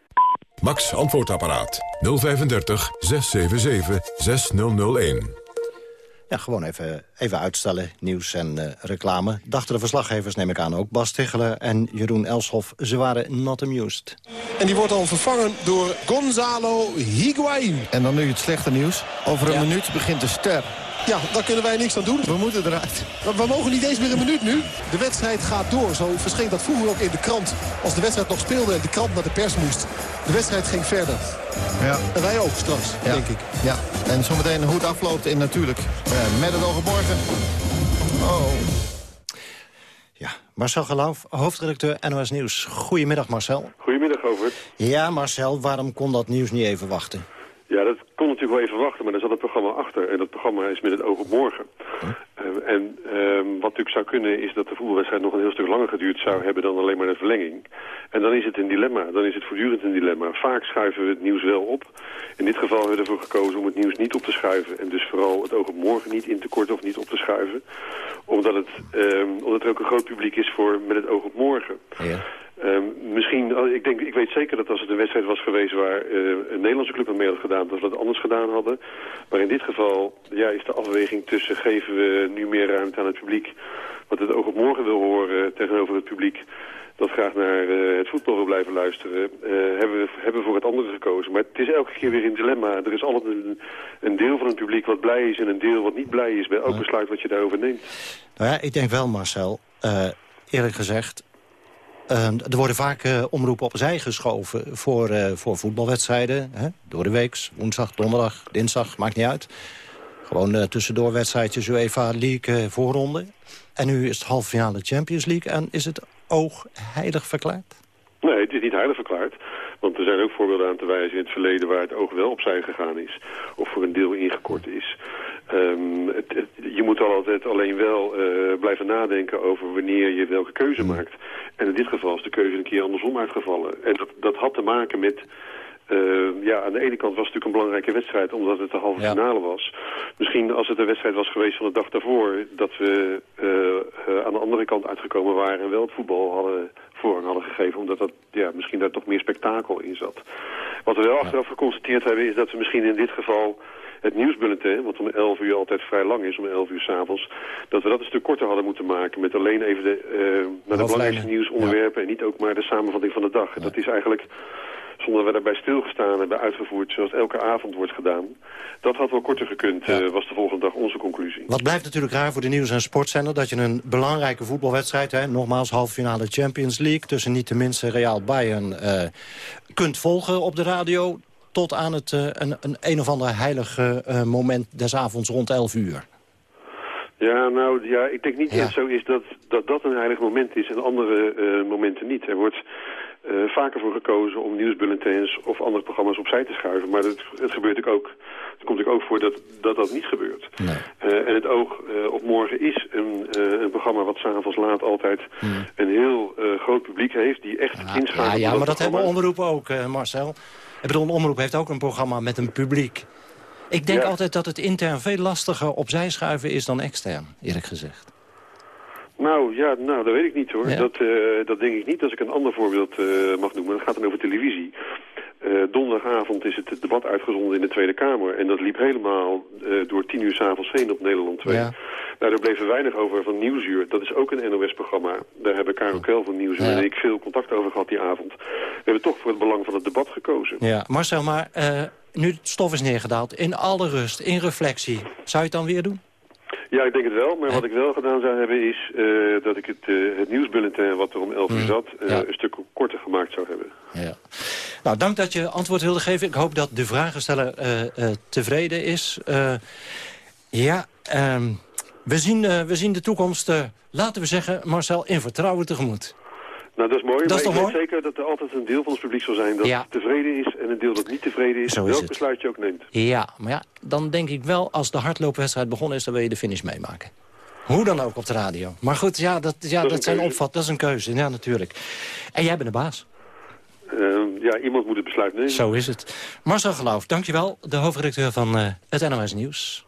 Max Antwoordapparaat 035 677 6001. Ja, gewoon even, even uitstellen, nieuws en uh, reclame. Dachten de verslaggevers, neem ik aan ook. Bas Tichelen en Jeroen Elshoff, ze waren not amused. En die wordt al vervangen door Gonzalo Higuain. En dan nu het slechte nieuws. Over een ja. minuut begint de ster. Ja, daar kunnen wij niks aan doen. We moeten eruit. We, we mogen niet eens meer een minuut nu. De wedstrijd gaat door. Zo verscheen dat vroeger ook in de krant. Als de wedstrijd nog speelde en de krant naar de pers moest. De wedstrijd ging verder. Ja. En wij ook straks, ja. denk ik. Ja, en zometeen hoe het afloopt in natuurlijk. Uh, met het oog. Oh. Ja, Marcel Geloof, hoofdredacteur NOS Nieuws. Goedemiddag Marcel. Goedemiddag Govert. Ja Marcel, waarom kon dat nieuws niet even wachten? Ja, dat natuurlijk wel even wachten, maar er zat een programma achter. En dat programma is met het oog op morgen. Uh, en uh, wat natuurlijk zou kunnen is dat de voetbalwedstrijd nog een heel stuk langer geduurd zou hebben dan alleen maar de verlenging. En dan is het een dilemma. Dan is het voortdurend een dilemma. Vaak schuiven we het nieuws wel op. In dit geval hebben we ervoor gekozen om het nieuws niet op te schuiven. En dus vooral het oog op morgen niet in te korten of niet op te schuiven. Omdat, het, uh, omdat er ook een groot publiek is voor met het oog op morgen. Ja. Um, misschien, ik, denk, ik weet zeker dat als het een wedstrijd was geweest waar uh, een Nederlandse club mee had gedaan, dat we het anders gedaan hadden. Maar in dit geval ja, is de afweging tussen geven we nu meer ruimte aan het publiek, wat het oog op morgen wil horen tegenover het publiek, dat graag naar uh, het voetbal wil blijven luisteren, uh, hebben, we, hebben voor het andere gekozen. Maar het is elke keer weer een dilemma. Er is altijd een, een deel van het publiek wat blij is en een deel wat niet blij is bij elk besluit wat je daarover neemt. Nou ja, ik denk wel Marcel, eerlijk gezegd, er worden vaak uh, omroepen opzij geschoven voor, uh, voor voetbalwedstrijden. Hè? Door de week, woensdag, donderdag, dinsdag, maakt niet uit. Gewoon tussendoor wedstrijdjes UEFA League voorronde. En nu is het halve finale Champions League en is het oog heilig verklaard? Nee, het is niet heilig verklaard. Want er zijn ook voorbeelden aan te wijzen in het verleden waar het oog wel opzij gegaan is. Of voor een deel ingekort is. Um, het, het, je moet al altijd alleen wel uh, blijven nadenken over wanneer je welke keuze maakt. En in dit geval is de keuze een keer andersom uitgevallen. En dat, dat had te maken met... Uh, ja, aan de ene kant was het natuurlijk een belangrijke wedstrijd, omdat het de halve Ja. finale was. Misschien als het een wedstrijd was geweest van de dag daarvoor, dat we uh, uh, aan de andere kant uitgekomen waren en wel het voetbal hadden voorrang hadden gegeven, omdat dat ja, misschien daar toch meer spektakel in zat. Wat we wel achteraf geconstateerd hebben, is dat we misschien in dit geval het nieuwsbulletin, wat om 11 uur altijd vrij lang is, om 11 uur s'avonds, dat we dat een stuk korter hadden moeten maken. Met alleen even de, uh, naar de belangrijkste nieuwsonderwerpen en niet ook maar de samenvatting van de dag. Dat is eigenlijk, zonder we daarbij stilgestaan hebben uitgevoerd, zoals elke avond wordt gedaan. Dat had wel korter gekund, ja. uh, was de volgende dag onze conclusie. Wat blijft natuurlijk raar voor de nieuws- en sportzender... dat je een belangrijke voetbalwedstrijd, hè, nogmaals halve finale Champions League... tussen niet tenminste Real Bayern, uh, kunt volgen op de radio tot aan het, uh, een, een, een of ander heilig moment des avonds rond 11 uur. Ja, nou, ja, ik denk niet ja. dat het zo is dat, dat dat een heilig moment is en andere uh, momenten niet. Er wordt uh, vaker voor gekozen om nieuwsbulletins of andere programma's opzij te schuiven. Maar het, het gebeurt ook, het komt ook voor dat dat, dat niet gebeurt. Nee. Uh, en het oog op morgen is een, een programma wat s'avonds laat altijd hmm. een heel groot publiek heeft die echt ja, inschakelt. Ja, ja maar dat hebben omroepen ook, Marcel. Ik bedoel, een omroep heeft ook een programma met een publiek. Ik denk Ja. altijd dat het intern veel lastiger opzij schuiven is dan extern, eerlijk gezegd. Nou, ja, nou, dat weet ik niet hoor. Ja. Dat, uh, dat denk ik niet als ik een ander voorbeeld uh, mag noemen. Dat gaat dan over televisie. Uh, donderdagavond is het debat uitgezonden in de Tweede Kamer. En dat liep helemaal door tien uur s'avonds heen op Nederland 2. Ja. Nou, daar bleef er weinig over van Nieuwsuur. Dat is ook een NOS-programma. Daar hebben Karel Kel van Nieuwsuur Ja. en ik veel contact over gehad die avond. We hebben toch voor het belang van het debat gekozen. Ja, Marcel, maar nu het stof is neergedaald, in alle rust, in reflectie, zou je het dan weer doen? Ja, ik denk het wel. Maar wat ik wel gedaan zou hebben is uh, dat ik het, uh, het nieuwsbulletin wat er om 11 uur zat uh, Ja. een stuk korter gemaakt zou hebben. Ja. Nou, dank dat je antwoord wilde geven. Ik hoop dat de vragensteller tevreden is. Ja, um, we, zien, we zien de toekomst, laten we zeggen, Marcel, in vertrouwen tegemoet. Nou, dat is mooi. Dat is maar ik weet zeker dat er altijd een deel van het publiek zal zijn dat Ja. tevreden is en een deel dat niet tevreden is. Zo is welk het. besluit je ook neemt. Ja, maar ja, dan denk ik wel, als de hardloopwedstrijd begonnen is... dan wil je de finish meemaken. Hoe dan ook op de radio. Maar goed, ja, dat, ja, dat, zijn opvat, dat is een keuze, ja, natuurlijk. En jij bent de baas. Uh, ja, iemand moet het besluit nemen. Zo is het. Marcel Geloof, dankjewel. De hoofdredacteur van uh, het NOS Nieuws.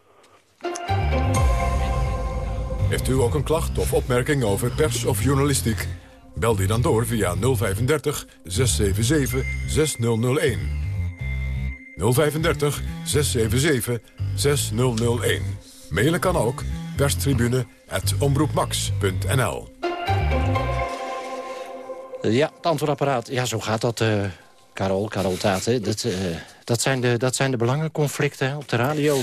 Heeft u ook een klacht of opmerking over pers of journalistiek? Bel die dan door via 035 677 6001. 035 677 6001. Mailen kan ook perstribune.omroepmax.nl Ja, het antwoordapparaat. Ja, zo gaat dat, uh, Carol, Carol Tate. Dat, uh, dat, zijn de, dat zijn de belangenconflicten op de radio.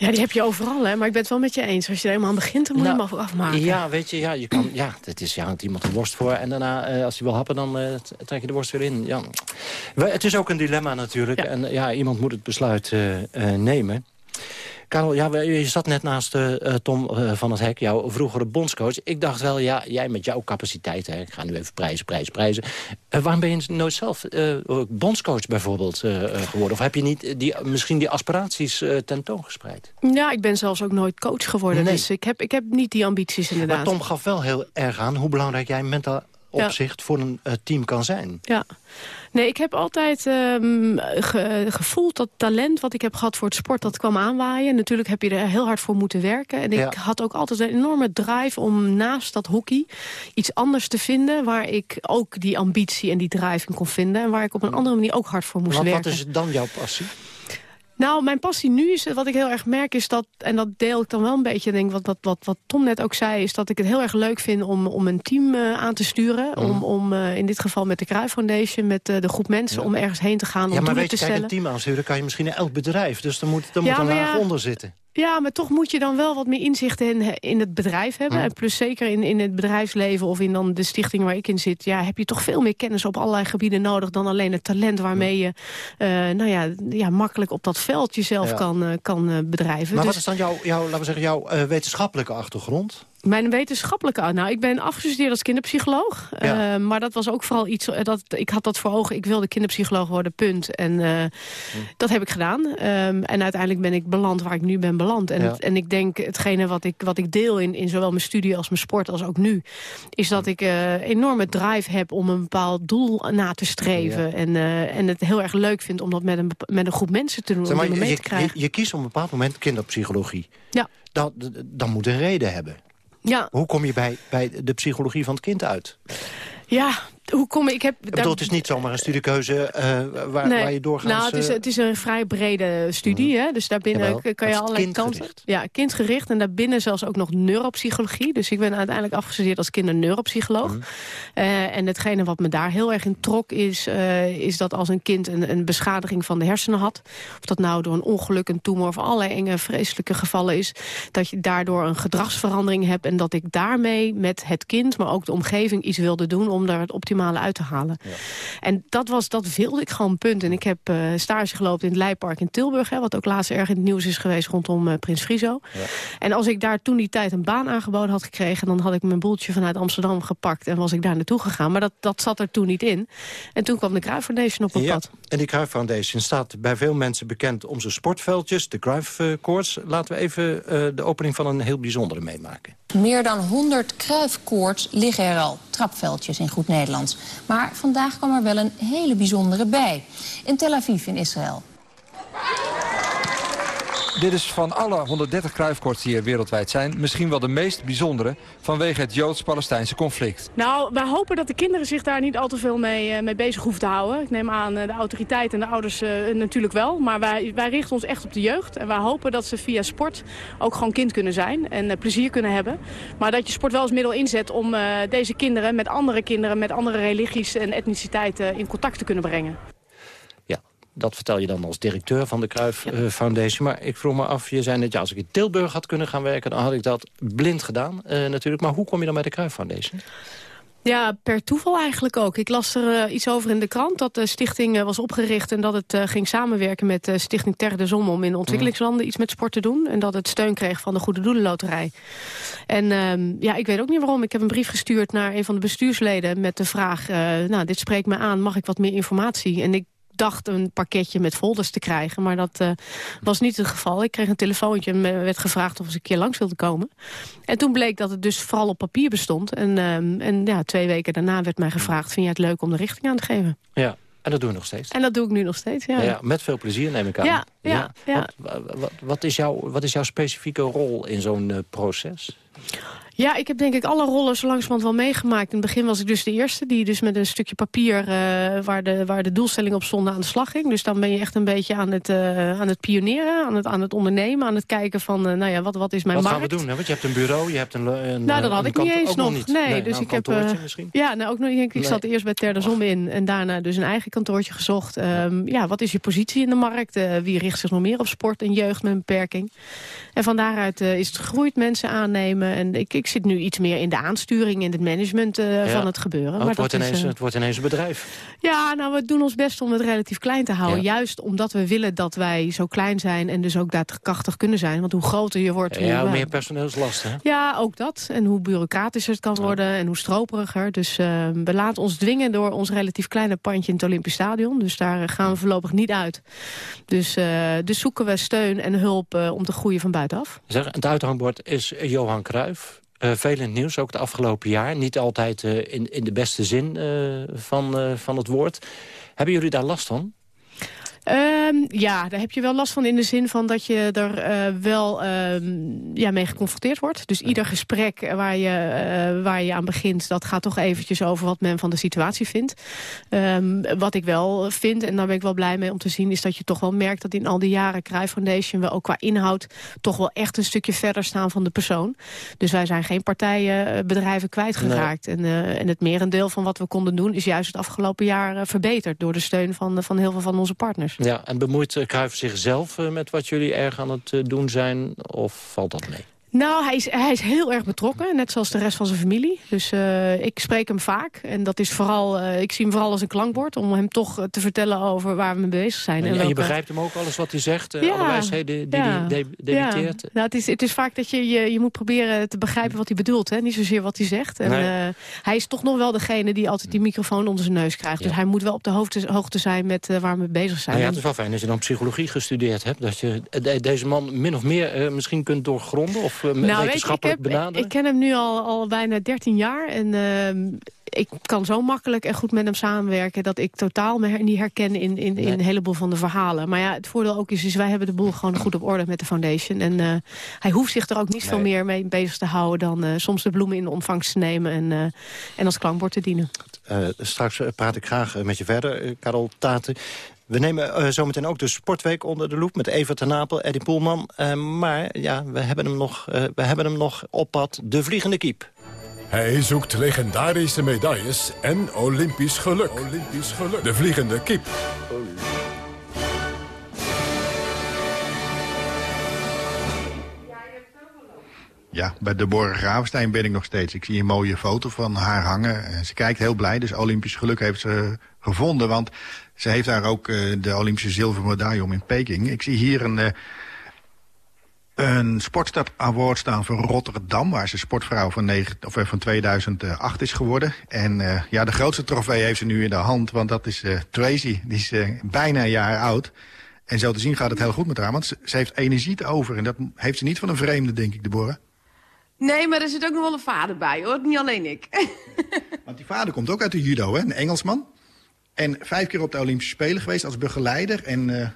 Ja, die heb je overal, hè? maar ik ben het wel met je eens. Als je er eenmaal aan begint, dan moet je nou, hem afmaken. Ja, weet je, ja, je kan, ja, het is, ja, hangt iemand de worst voor. En daarna, uh, als hij wil happen, dan uh, trek je de worst weer in. Ja. Het is ook een dilemma natuurlijk. En ja, iemand moet het besluit uh, nemen. Karel, ja, je zat net naast uh, Tom uh, van het Hek, jouw vroegere bondscoach. Ik dacht wel, ja, jij met jouw capaciteiten... ik ga nu even prijzen, prijzen, prijzen. Uh, waarom ben je nooit zelf bondscoach bijvoorbeeld geworden? Of heb je niet die, misschien die aspiraties tentoongespreid? Ja, ik ben zelfs ook nooit coach geworden. Nee. Dus ik heb, ik heb niet die ambities inderdaad. Maar Tom gaf wel heel erg aan hoe belangrijk jij mentaal opzicht voor een team kan zijn. Ja. Nee, ik heb altijd um, gevoeld dat talent wat ik heb gehad voor het sport, dat kwam aanwaaien. Natuurlijk heb je er heel hard voor moeten werken. En ik had ook altijd een enorme drive om naast dat hockey iets anders te vinden... waar ik ook die ambitie en die drive in kon vinden. En waar ik op een andere manier ook hard voor moest werken. Wat is dan jouw passie? Nou, mijn passie nu is, wat ik heel erg merk, is dat... en dat deel ik dan wel een beetje, denk wat, wat, wat, wat Tom net ook zei... is dat ik het heel erg leuk vind om, om een team uh, aan te sturen. Mm. Om, om uh, in dit geval met de Cruijff Foundation, met uh, de groep mensen... Ja. om ergens heen te gaan, om ja, maar weet je, te kijk, een team aansturen kan je misschien in elk bedrijf. Dus dan moet, dan ja, moet een laag onder zitten. Ja, maar toch moet je dan wel wat meer inzicht in, in het bedrijf hebben. Mm. En plus zeker in, in het bedrijfsleven of in dan de stichting waar ik in zit... Ja, heb je toch veel meer kennis op allerlei gebieden nodig... dan alleen het talent waarmee je nou ja, ja, makkelijk op dat veld jezelf ja. kan, uh, kan uh, bedrijven. Maar dus, wat is dan jouw, jouw, laten we zeggen, jouw wetenschappelijke achtergrond? Mijn wetenschappelijke... Nou, ik ben afgestudeerd als kinderpsycholoog. Ja. Uh, maar dat was ook vooral iets... Dat, ik had dat voor ogen, ik wilde kinderpsycholoog worden, punt. En uh, hm. dat heb ik gedaan. Um, en uiteindelijk ben ik beland waar ik nu ben beland. En, ja. het, en ik denk, hetgene wat ik, wat ik deel in, in zowel mijn studie als mijn sport als ook nu... is dat ik uh, enorme drive heb om een bepaald doel na te streven. Ja. En, en het heel erg leuk vind om dat met een, met een groep mensen te doen. Zeg maar, om je, mee te krijgen. Je, je kiest op een bepaald moment kinderpsychologie. Ja. Dat, dat moet een reden hebben. Ja. Hoe kom je bij, bij de psychologie van het kind uit? Ja, hoe kom ik? ik heb ik bedoel, het is niet zomaar een studiekeuze uh, waar, nee. waar je doorgaans... Nou, het is, het is een vrij brede studie. Mm. Hè? Dus daarbinnen Jawel, kan je allerlei kanten... Ja, kindgericht. En daarbinnen zelfs ook nog neuropsychologie. Dus ik ben uiteindelijk afgestudeerd als kinderneuropsycholoog. Mm. Uh, en hetgene wat me daar heel erg in trok is... Uh, is dat als een kind een, een beschadiging van de hersenen had... of dat nou door een ongeluk, een tumor of allerlei enge vreselijke gevallen is... dat je daardoor een gedragsverandering hebt... en dat ik daarmee met het kind, maar ook de omgeving iets wilde doen... om daar het uit te halen. Ja. En dat, was, dat wilde ik gewoon punt. En ik heb uh, stage gelopen in het Leipark in Tilburg... Hè, wat ook laatst erg in het nieuws is geweest rondom uh, Prins Frizo. Ja. En als ik daar toen die tijd een baan aangeboden had gekregen... dan had ik mijn boeltje vanuit Amsterdam gepakt en was ik daar naartoe gegaan. Maar dat, dat zat er toen niet in. En toen kwam de Cruijff Foundation op mijn ja. pad. En die Cruijff Foundation staat bij veel mensen bekend om zijn sportveldjes, de Cruijff Courts. Laten we even uh, de opening van een heel bijzondere meemaken. Meer dan 100 kruifkoorts liggen er al, trapveldjes in goed Nederlands. Maar vandaag kwam er wel een hele bijzondere bij. In Tel Aviv in Israël. Dit is van alle 130 kruifkoorts die er wereldwijd zijn... misschien wel de meest bijzondere vanwege het Joods-Palestijnse conflict. Nou, wij hopen dat de kinderen zich daar niet al te veel mee, uh, mee bezig hoeven te houden. Ik neem aan uh, de autoriteiten en de ouders uh, natuurlijk wel. Maar wij, wij richten ons echt op de jeugd. En wij hopen dat ze via sport ook gewoon kind kunnen zijn en plezier kunnen hebben. Maar dat je sport wel als middel inzet om deze kinderen met andere kinderen... met andere religies en etniciteiten in contact te kunnen brengen. Dat vertel je dan als directeur van de Cruijff ja. uh, Foundation. Maar ik vroeg me af, je zei net, ja, als ik in Tilburg had kunnen gaan werken... dan had ik dat blind gedaan uh, natuurlijk. Maar hoe kom je dan bij de Cruijff Foundation? Ja, per toeval eigenlijk ook. Ik las er uh, iets over in de krant dat de stichting uh, was opgericht... en dat het uh, ging samenwerken met de stichting Terre de Zon... om in ontwikkelingslanden iets met sport te doen. En dat het steun kreeg van de Goede Doelenloterij. En um, ja, ik weet ook niet waarom. Ik heb een brief gestuurd naar een van de bestuursleden... met de vraag, nou, dit spreekt me aan, mag ik wat meer informatie? En ik dacht een pakketje met folders te krijgen. Maar dat uh, was niet het geval. Ik kreeg een telefoontje en werd gevraagd of ze een keer langs wilde komen. En toen bleek dat het dus vooral op papier bestond. En, uh, en ja, twee weken daarna werd mij gevraagd... vind je het leuk om de richting aan te geven? Ja. En dat doe je nog steeds? En dat doe ik nu nog steeds, ja. ja met veel plezier neem ik aan. Ja, ja, ja. Wat, wat, wat, is jouw, wat is jouw specifieke rol in zo'n uh, proces? Ja, ik heb denk ik alle rollen zo langzamerhand wel meegemaakt. In het begin was ik dus de eerste die dus met een stukje papier... Uh, waar, de, waar de doelstelling op stond aan de slag ging. Dus dan ben je echt een beetje aan het, uh, aan het pionieren, aan het, aan het ondernemen... aan het kijken van, uh, nou ja, wat, wat is mijn wat markt? Wat gaan we doen? Hè? Want je hebt een bureau, je hebt een, een Nou, dat had ik niet eens nog. Niet. Nee, nee, dus nou, ik heb... misschien? Ja, nou, ook nog, ik, ik Nee. zat eerst bij Terdesom in en daarna dus een eigen kantoortje gezocht. Um, ja, wat is je positie in de markt? wie richt zich nog meer op sport en jeugd met een beperking? En van daaruit is het gegroeid, mensen aannemen. En ik, ik zit nu iets meer in de aansturing, in het management uh, ja. van het gebeuren. Oh, maar het, wordt ineens, uh... het wordt ineens een bedrijf. Ja, nou, we doen ons best om het relatief klein te houden. Ja. Juist omdat we willen dat wij zo klein zijn en dus ook daadkrachtig kunnen zijn. Want hoe groter je wordt... Ja, hoe, hoe meer personeelslast, hè? Ja, ook dat. En hoe bureaucratischer het kan worden en hoe stroperiger. Dus we laten ons dwingen door ons relatief kleine pandje in het Olympisch Stadion. Dus daar gaan we voorlopig niet uit. Dus, dus zoeken we steun en hulp om te groeien van buitenaf. Zeg, het uithangbord is Johan Cruijff. Uh, veel in het nieuws, ook het afgelopen jaar. Niet altijd uh, in, in de beste zin uh, van, van het woord. Hebben jullie daar last van? Um, ja, daar heb je wel last van in de zin van dat je er uh, wel uh, ja, mee geconfronteerd wordt. Dus ieder gesprek waar je, uh, waar je aan begint, dat gaat toch eventjes over wat men van de situatie vindt. Um, wat ik wel vind, en daar ben ik wel blij mee om te zien, is dat je toch wel merkt dat in al die jaren Cruijff Foundation we ook qua inhoud toch wel echt een stukje verder staan van de persoon. Dus wij zijn geen partijen, bedrijven kwijtgeraakt. Nee. En, uh, en het merendeel van wat we konden doen is juist het afgelopen jaar verbeterd door de steun van, van heel veel van onze partners. Ja, en bemoeit Cruijff zichzelf uh, met wat jullie erg aan het uh, doen zijn? Of valt dat mee? Nou, hij is, hij is heel erg betrokken, net zoals de rest van zijn familie. Dus uh, ik spreek hem vaak. En dat is vooral, uh, ik zie hem vooral als een klankbord... om hem toch te vertellen over waar we mee bezig zijn. En, en, en welke... je begrijpt hem ook alles wat hij zegt? Ja, alle wijsheden die ja, hij de debiteert? Ja. Nou, het, is, het is vaak dat je, je, je moet proberen te begrijpen wat hij bedoelt. Hè? Niet zozeer wat hij zegt. En, nee. uh, hij is toch nog wel degene die altijd die microfoon onder zijn neus krijgt. Ja. Dus hij moet wel op de hoogte, hoogte zijn met waar we mee bezig zijn. Nou ja, het is wel fijn als je dan psychologie gestudeerd hebt. Dat je de, deze man min of meer misschien kunt doorgronden of nou, wetenschappelijk ik, heb, benaderen? Ik ken hem nu al, al bijna 13 jaar. En uh, ik kan zo makkelijk en goed met hem samenwerken... dat ik totaal me niet herken in, in, in een heleboel van de verhalen. Maar ja, het voordeel ook is, is wij hebben de boel gewoon goed op orde met de foundation. En uh, hij hoeft zich er ook niet nee. veel meer mee bezig te houden... dan uh, soms de bloemen in de ontvangst te nemen en, uh, en als klankbord te dienen. straks praat ik graag met je verder, Karel Taten. We nemen uh, zometeen ook de Sportweek onder de loep met Eva ten Napel, Eddie Poelman. Uh, maar ja, we hebben, hem nog, uh, we hebben hem nog op pad, de vliegende kiep. Hij zoekt legendarische medailles en Olympisch geluk. Olympisch geluk. De vliegende kiep. Ja, bij Deborah Gravenstein ben ik nog steeds. Ik zie een mooie foto van haar hangen. Ze kijkt heel blij, dus Olympisch geluk heeft ze gevonden. Want ze heeft daar ook uh, de Olympische zilveren medaille om in Peking. Ik zie hier een, uh, een Sportstad Award staan voor Rotterdam... waar ze sportvrouw van, negen, of, van 2008 is geworden. En uh, ja, de grootste trofee heeft ze nu in de hand, want dat is Tracy. Die is bijna een jaar oud. En zo te zien gaat het heel goed met haar, want ze, ze heeft energie te over. En dat heeft ze niet van een vreemde, denk ik, Deborah. Nee, maar er zit ook nog wel een vader bij, hoor. Niet alleen ik. Want die vader komt ook uit de judo, hè? Een Engelsman. En vijf keer op de Olympische Spelen geweest als begeleider. En, uh...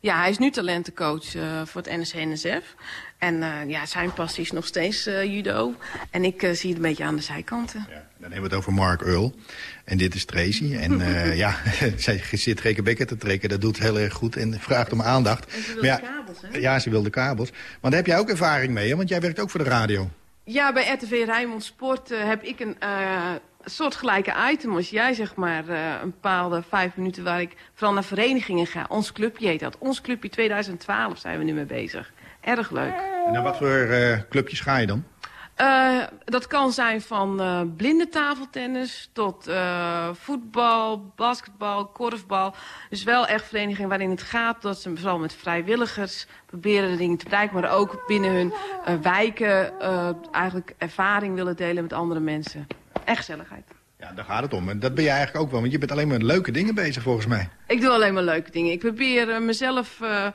Ja, hij is nu talentencoach uh, voor het NSC-NSF. En uh, ja, zijn passie is nog steeds judo. En ik zie het een beetje aan de zijkanten. Ja, dan hebben we het over Mark Earl. En dit is Tracy. En ja, zij zit Bekken te trekken. Dat doet heel erg goed en vraagt om aandacht. En ze wil ja, de kabels, hè? Ja, ze wil de kabels. Maar daar heb jij ook ervaring mee, hè? Want jij werkt ook voor de radio. Ja, bij RTV Rijnmond Sport heb ik een soortgelijke item als jij, zeg maar, uh, een bepaalde vijf minuten waar ik vooral naar verenigingen ga. Ons clubje heet dat. Ons clubje 2012 zijn we nu mee bezig. Erg leuk. En naar wat voor uh, clubjes ga je dan? Uh, dat kan zijn van uh, blinde tafeltennis tot voetbal, basketbal, korfbal. Dus wel echt verenigingen waarin het gaat dat ze vooral met vrijwilligers proberen de dingen te bereiken. Maar ook binnen hun wijken eigenlijk ervaring willen delen met andere mensen. Gezelligheid. Ja, daar gaat het om. En dat ben je eigenlijk ook wel, want je bent alleen maar met leuke dingen bezig volgens mij. Ik doe alleen maar leuke dingen. Ik probeer uh, mezelf uh,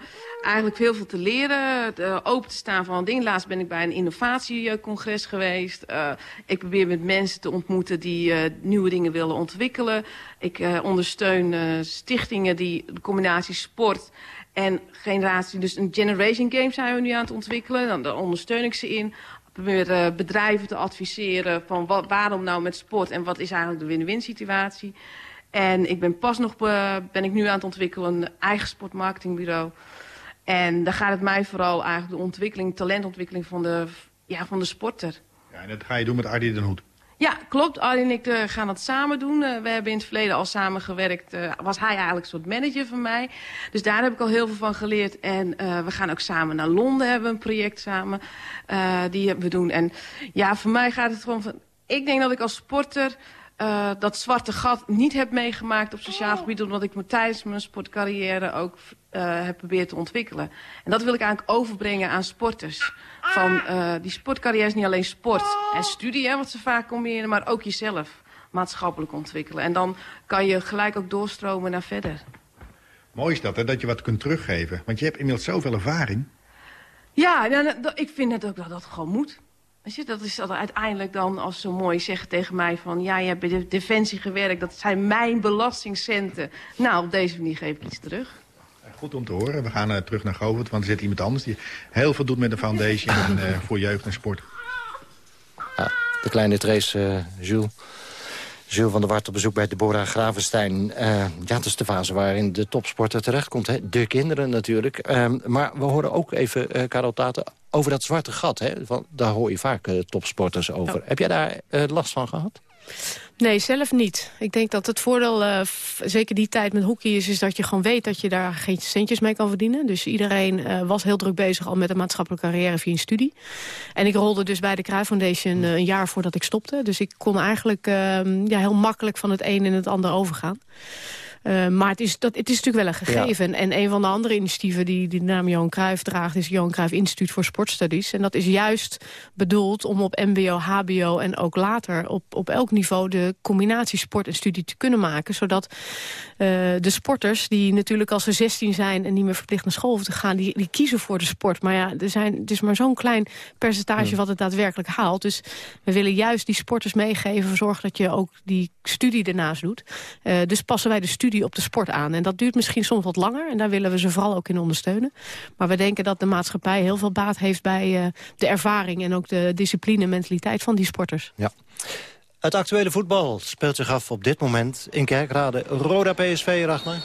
eigenlijk heel veel te leren, uh, open te staan van dingen. Laatst ben ik bij een innovatiecongres geweest. ik probeer met mensen te ontmoeten die nieuwe dingen willen ontwikkelen. Ik ondersteun stichtingen die de combinatie sport en generatie, dus een generation game zijn we nu aan het ontwikkelen. Dan, daar ondersteun ik ze in probeer uh, bedrijven te adviseren van wat, waarom nou met sport en wat is eigenlijk de win-win situatie. En ik ben pas nog uh, ben ik nu aan het ontwikkelen een eigen sportmarketingbureau. En daar gaat het mij vooral eigenlijk de ontwikkeling, talentontwikkeling van de, ja, van de sporter. Ja, en dat ga je doen met Ardi den Hoed? Ja, klopt. Ardi en ik uh, gaan dat samen doen. Uh, we hebben in het verleden al samen gewerkt. Uh, was hij eigenlijk een soort manager van mij. Dus daar heb ik al heel veel van geleerd. En we gaan ook samen naar Londen hebben een project samen. die we doen. En ja, voor mij gaat het gewoon van... Ik denk dat ik als sporter uh, dat zwarte gat niet heb meegemaakt op sociaal gebied... omdat ik me tijdens mijn sportcarrière ook uh, heb proberen te ontwikkelen. En dat wil ik eigenlijk overbrengen aan sporters. Van, uh, die sportcarrière is niet alleen sport en studie, hè, wat ze vaak combineren... maar ook jezelf maatschappelijk ontwikkelen. En dan kan je gelijk ook doorstromen naar verder. Mooi is dat, hè, dat je wat kunt teruggeven. Want je hebt inmiddels zoveel ervaring. Ja, nou, ik vind het ook dat dat gewoon moet. Weet je, dat is dat uiteindelijk dan als zo mooi zeggen tegen mij van... ja, je hebt bij de Defensie gewerkt, dat zijn mijn belastingcenten. Nou, op deze manier geef ik iets terug. Goed om te horen. We gaan uh, terug naar Govert, want er zit iemand anders... die heel veel doet met de foundation en, uh, voor jeugd en sport. Ja, de kleine Trace, uh, Jules... Jules van der Wart op bezoek bij Deborah Gravenstein. Uh, ja, dat is de fase waarin de topsporter terechtkomt. Hè? De kinderen natuurlijk. Uh, maar we horen ook even, uh, Karel Taten, over dat zwarte gat. Hè? Want daar hoor je vaak topsporters over. Heb jij daar last van gehad? Nee, zelf niet. Ik denk dat het voordeel, uh, zeker die tijd met hockey is... is dat je gewoon weet dat je daar geen centjes mee kan verdienen. Dus iedereen uh, was heel druk bezig al met een maatschappelijke carrière via een studie. En ik rolde dus bij de Cruijff Foundation uh, een jaar voordat ik stopte. Dus ik kon eigenlijk ehm, ja, heel makkelijk van het een in het ander overgaan. Uh, maar het is, dat, het is natuurlijk wel een gegeven. Ja. En een van de andere initiatieven die, die de naam Johan Cruijff draagt... is Johan Cruijff Instituut voor Sportstudies. En dat is juist bedoeld om op mbo, hbo en ook later... op, op elk niveau de combinatie sport en studie te kunnen maken. Zodat uh, de sporters, die natuurlijk als ze 16 zijn... en niet meer verplicht naar school hoeven te gaan... die, die kiezen voor de sport. Maar ja, er zijn, het is maar zo'n klein percentage wat het daadwerkelijk haalt. Dus we willen juist die sporters meegeven... zorgen dat je ook die studie ernaast doet. Uh, dus passen wij de studie op de sport aan. En dat duurt misschien soms wat langer. En daar willen we ze vooral ook in ondersteunen. Maar we denken dat de maatschappij heel veel baat heeft bij uh, de ervaring... en ook de discipline en mentaliteit van die sporters. Ja. Het actuele voetbal speelt zich af op dit moment in Kerkrade. Roda PSV, Ragnar.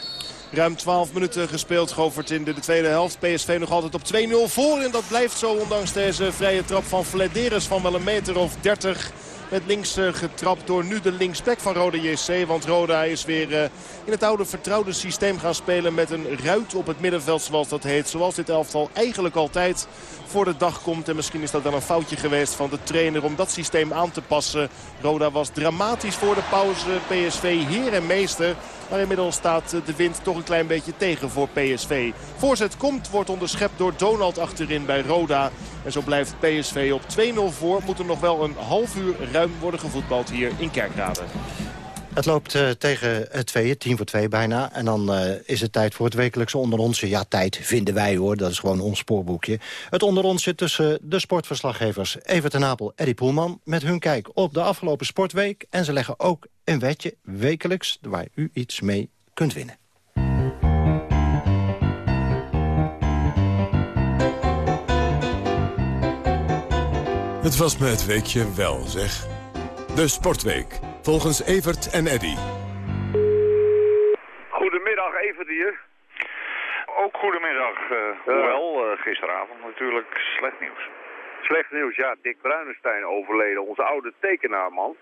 Ruim 12 minuten gespeeld, Govert in de, de, tweede helft. PSV nog altijd op 2-0 voor. En dat blijft zo ondanks deze vrije trap van Flederis van wel een meter of 30 met links uh, getrapt door nu de linksback van Roda JC. Want Roda is weer uh, in het oude vertrouwde systeem gaan spelen met een ruit op het middenveld zoals dat heet. Zoals dit elftal eigenlijk altijd voor de dag komt. En misschien is dat wel een foutje geweest van de trainer om dat systeem aan te passen. Roda was dramatisch voor de pauze. PSV heer en meester. Maar inmiddels staat de wind toch een klein beetje tegen voor PSV. Voorzet komt, wordt onderschept door Donald achterin bij Roda. En zo blijft PSV op 2-0 voor. Moet er nog wel een half uur ruim worden gevoetbald hier in Kerkrade. Het loopt uh, tegen het tweeën, tien voor twee bijna. En dan uh, is het tijd voor het wekelijkse onder ons. Ja, tijd vinden wij hoor, dat is gewoon ons spoorboekje. Het onder ons zit tussen de sportverslaggevers Evert ten Apel, Eddie Poelman... met hun kijk op de afgelopen sportweek. En ze leggen ook een wetje wekelijks waar u iets mee kunt winnen. Het was me het weekje wel, zeg. De Sportweek, volgens Evert en Eddy. Goedemiddag, Evert hier. Ook goedemiddag. Uh, hoewel, uh, gisteravond natuurlijk slecht nieuws. Slecht nieuws, ja. Dick Bruinestein overleden, onze oude tekenaarman.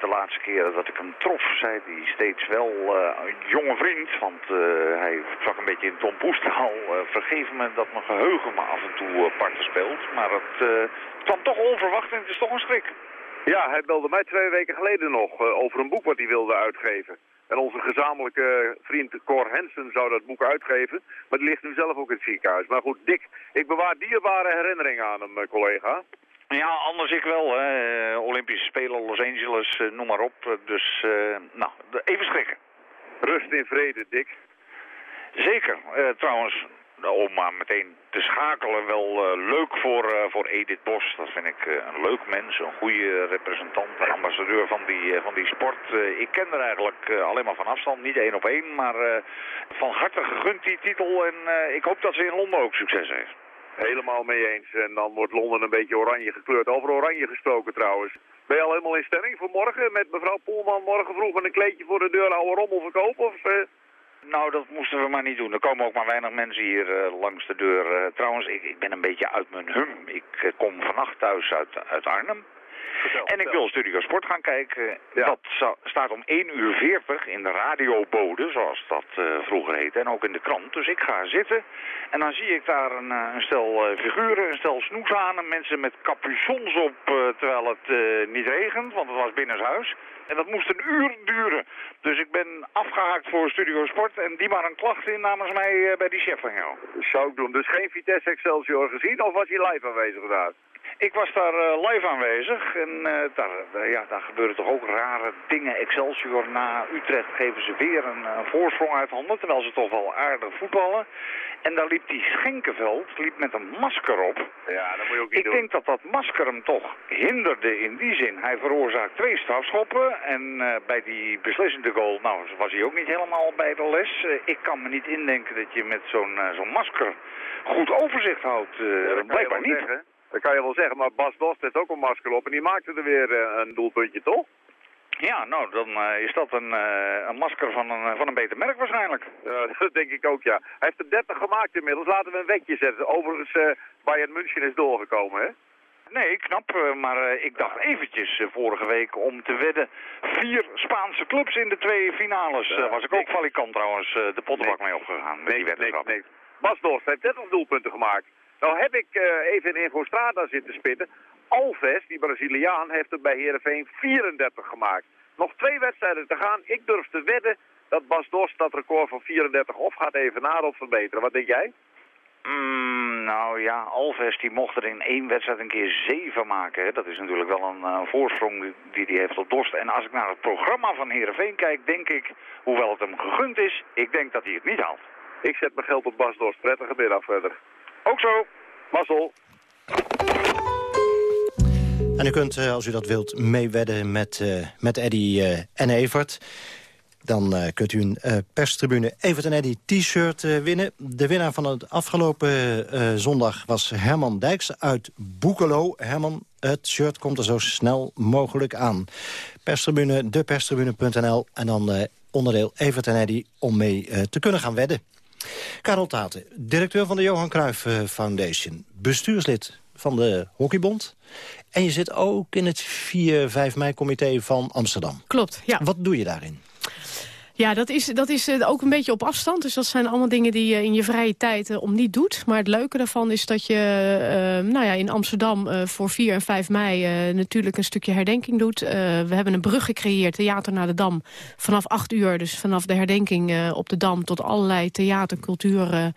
De laatste keer dat ik hem trof, zei hij steeds wel uh, jonge vriend. Want uh, hij zag een beetje in Tom Poestaal. Uh, vergeef me dat mijn geheugen me af en toe parten speelt. Maar het kwam toch onverwacht en het is toch een schrik. Ja, hij belde mij twee weken geleden nog over een boek wat hij wilde uitgeven. En onze gezamenlijke vriend Cor Hensen zou dat boek uitgeven. Maar die ligt nu zelf ook in het ziekenhuis. Maar goed, Dick, ik bewaar dierbare herinneringen aan hem, collega. Ja, anders ik wel. Hè. Olympische Spelen, Los Angeles, noem maar op. Dus, uh, nou, even schrikken. Rust in vrede, Dick. Zeker. Uh, trouwens, om maar meteen te schakelen, wel uh, leuk voor, uh, voor Edith Bos. Dat vind ik uh, een leuk mens, een goede representant, ambassadeur van die, van die sport. ik ken er eigenlijk alleen maar van afstand, niet één op één, maar van harte gegund die titel. En ik hoop dat ze in Londen ook succes heeft. Helemaal mee eens. En dan wordt Londen een beetje oranje gekleurd. Over oranje gesproken trouwens. Ben je al helemaal in stemming voor morgen? Met mevrouw Poelman morgen vroeg een kleedje voor de deur oude rommel verkopen? Of, eh? Nou, dat moesten we maar niet doen. Er komen ook maar weinig mensen hier uh, langs de deur. Uh, trouwens, ik, ik, ben een beetje uit mijn hum. Ik uh, kom vannacht thuis uit, uit Arnhem. Vertel, en ik wil Studio Sport gaan kijken. Ja. Dat staat om 1 uur 40 in de radiobode, zoals dat uh, vroeger heette. En ook in de krant. Dus ik ga zitten. En dan zie ik daar een, uh, een stel uh, figuren, een stel snoeshanen. Mensen met capuchons op, terwijl het niet regent. Want het was binnenshuis. En dat moest een uur duren. Dus ik ben afgehaakt voor Studio Sport. En die maar een klacht in namens mij bij die chef van jou. Zou ik doen. Dus geen Vitesse Excelsior gezien? Of was je live aanwezig daar? Ik was daar uh, live aanwezig en uh, daar, uh, ja, daar gebeuren toch ook rare dingen. Excelsior na Utrecht geven ze weer een, een voorsprong uit handen, terwijl ze toch wel aardig voetballen. En daar liep die Schenkenveld liep met een masker op. Ja, dat moet je ook niet Ik doen. denk dat dat masker hem toch hinderde in die zin. Hij veroorzaakt twee strafschoppen en bij die beslissende goal nou, was hij ook niet helemaal bij de les. ik kan me niet indenken dat je met zo'n zo'n masker goed overzicht houdt. Ja, blijkbaar niet. Zeggen. Dat kan je wel zeggen, maar Bas Dost heeft ook een masker op en die maakte er weer uh, een doelpuntje, toch? Ja, nou, dan uh, is dat een, uh, een masker van een, van een beter merk waarschijnlijk. dat denk ik ook, ja. Hij heeft er 30 gemaakt inmiddels. Laten we een wekje zetten. Overigens, Bayern München is doorgekomen, hè? Nee, knap, maar ik dacht eventjes vorige week om te wedden. Vier Spaanse clubs in de twee finales. was ik ook valikant trouwens de pottenbak nee. mee opgegaan met nee, die weddenschap. Nee, nee. Bas Dost heeft 30 doelpunten gemaakt. Nou heb ik uh, even in Infostrada zitten spitten. Alves, die Braziliaan, heeft er bij Heerenveen 34 gemaakt. Nog twee wedstrijden te gaan. Ik durf te wedden dat Bas Dost dat record van 34 of gaat evenaren of verbeteren. Wat denk jij? Mm, nou ja, Alves die mocht er in één wedstrijd een keer zeven maken. Hè. Dat is natuurlijk wel een uh, voorsprong die, die hij heeft op Dost. En als ik naar het programma van Heerenveen kijk, denk ik, hoewel het hem gegund is, ik denk dat hij het niet haalt. Ik zet mijn geld op Bas Dost. Prettige middag verder. Ook zo. Mazzel. En u kunt, als u dat wilt, meewedden met, uh, met Eddy uh, en Evert. Dan uh, kunt u een perstribune Evert en Eddy t-shirt winnen. De winnaar van het afgelopen zondag was Herman Dijks uit Boekelo. Herman, het shirt komt er zo snel mogelijk aan. Perstribune, deperstribune.nl en dan onderdeel Evert en Eddy om mee te kunnen gaan wedden. Karel Taten, directeur van de Johan Cruijff Foundation. Bestuurslid van de Hockeybond. En je zit ook in het 4-5 mei-comité van Amsterdam. Klopt, ja. Wat doe je daarin? Ja, dat is, dat is ook een beetje op afstand. Dus dat zijn allemaal dingen die je in je vrije tijd uh, om niet doet. Maar het leuke daarvan is dat je uh, nou ja, in Amsterdam voor 4 en 5 mei natuurlijk een stukje herdenking doet. we hebben een brug gecreëerd, Theater naar de Dam. Vanaf 8 uur, dus vanaf de herdenking op de Dam... tot allerlei theater, cultuur,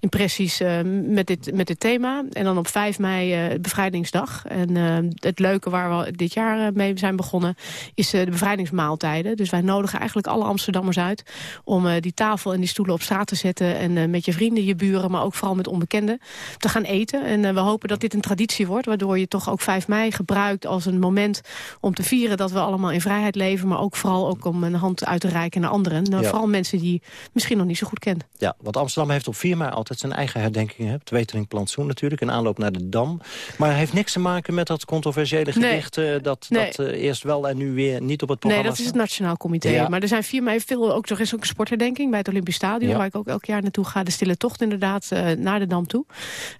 impressies met, dit, met dit thema. En dan op 5 mei bevrijdingsdag. En het leuke waar we dit jaar mee zijn begonnen... is de bevrijdingsmaaltijden. Dus wij nodigen eigenlijk alle Amsterdam uit... om uh, die tafel en die stoelen op straat te zetten... en uh, met je vrienden, je buren, maar ook vooral met onbekenden... te gaan eten. En uh, we hopen dat dit een traditie wordt... waardoor je toch ook 5 mei gebruikt als een moment om te vieren... dat we allemaal in vrijheid leven... maar ook vooral ook om een hand uit te reiken naar anderen. Nou, ja. Vooral mensen die je misschien nog niet zo goed kent. Ja, want Amsterdam heeft op 4 mei altijd zijn eigen herdenking. Het Wetering Plantsoen natuurlijk, een aanloop naar de Dam. Maar het heeft niks te maken met dat controversiële gedicht... Nee. dat, nee. dat eerst wel en nu weer niet op het programma Nee, dat is het Nationaal Comité. Ja. Maar er zijn 4 mei veel, ook, er is ook een sportherdenking bij het Olympisch Stadion... Ja. waar ik ook elk jaar naartoe ga. De stille tocht inderdaad, uh, naar de Dam toe.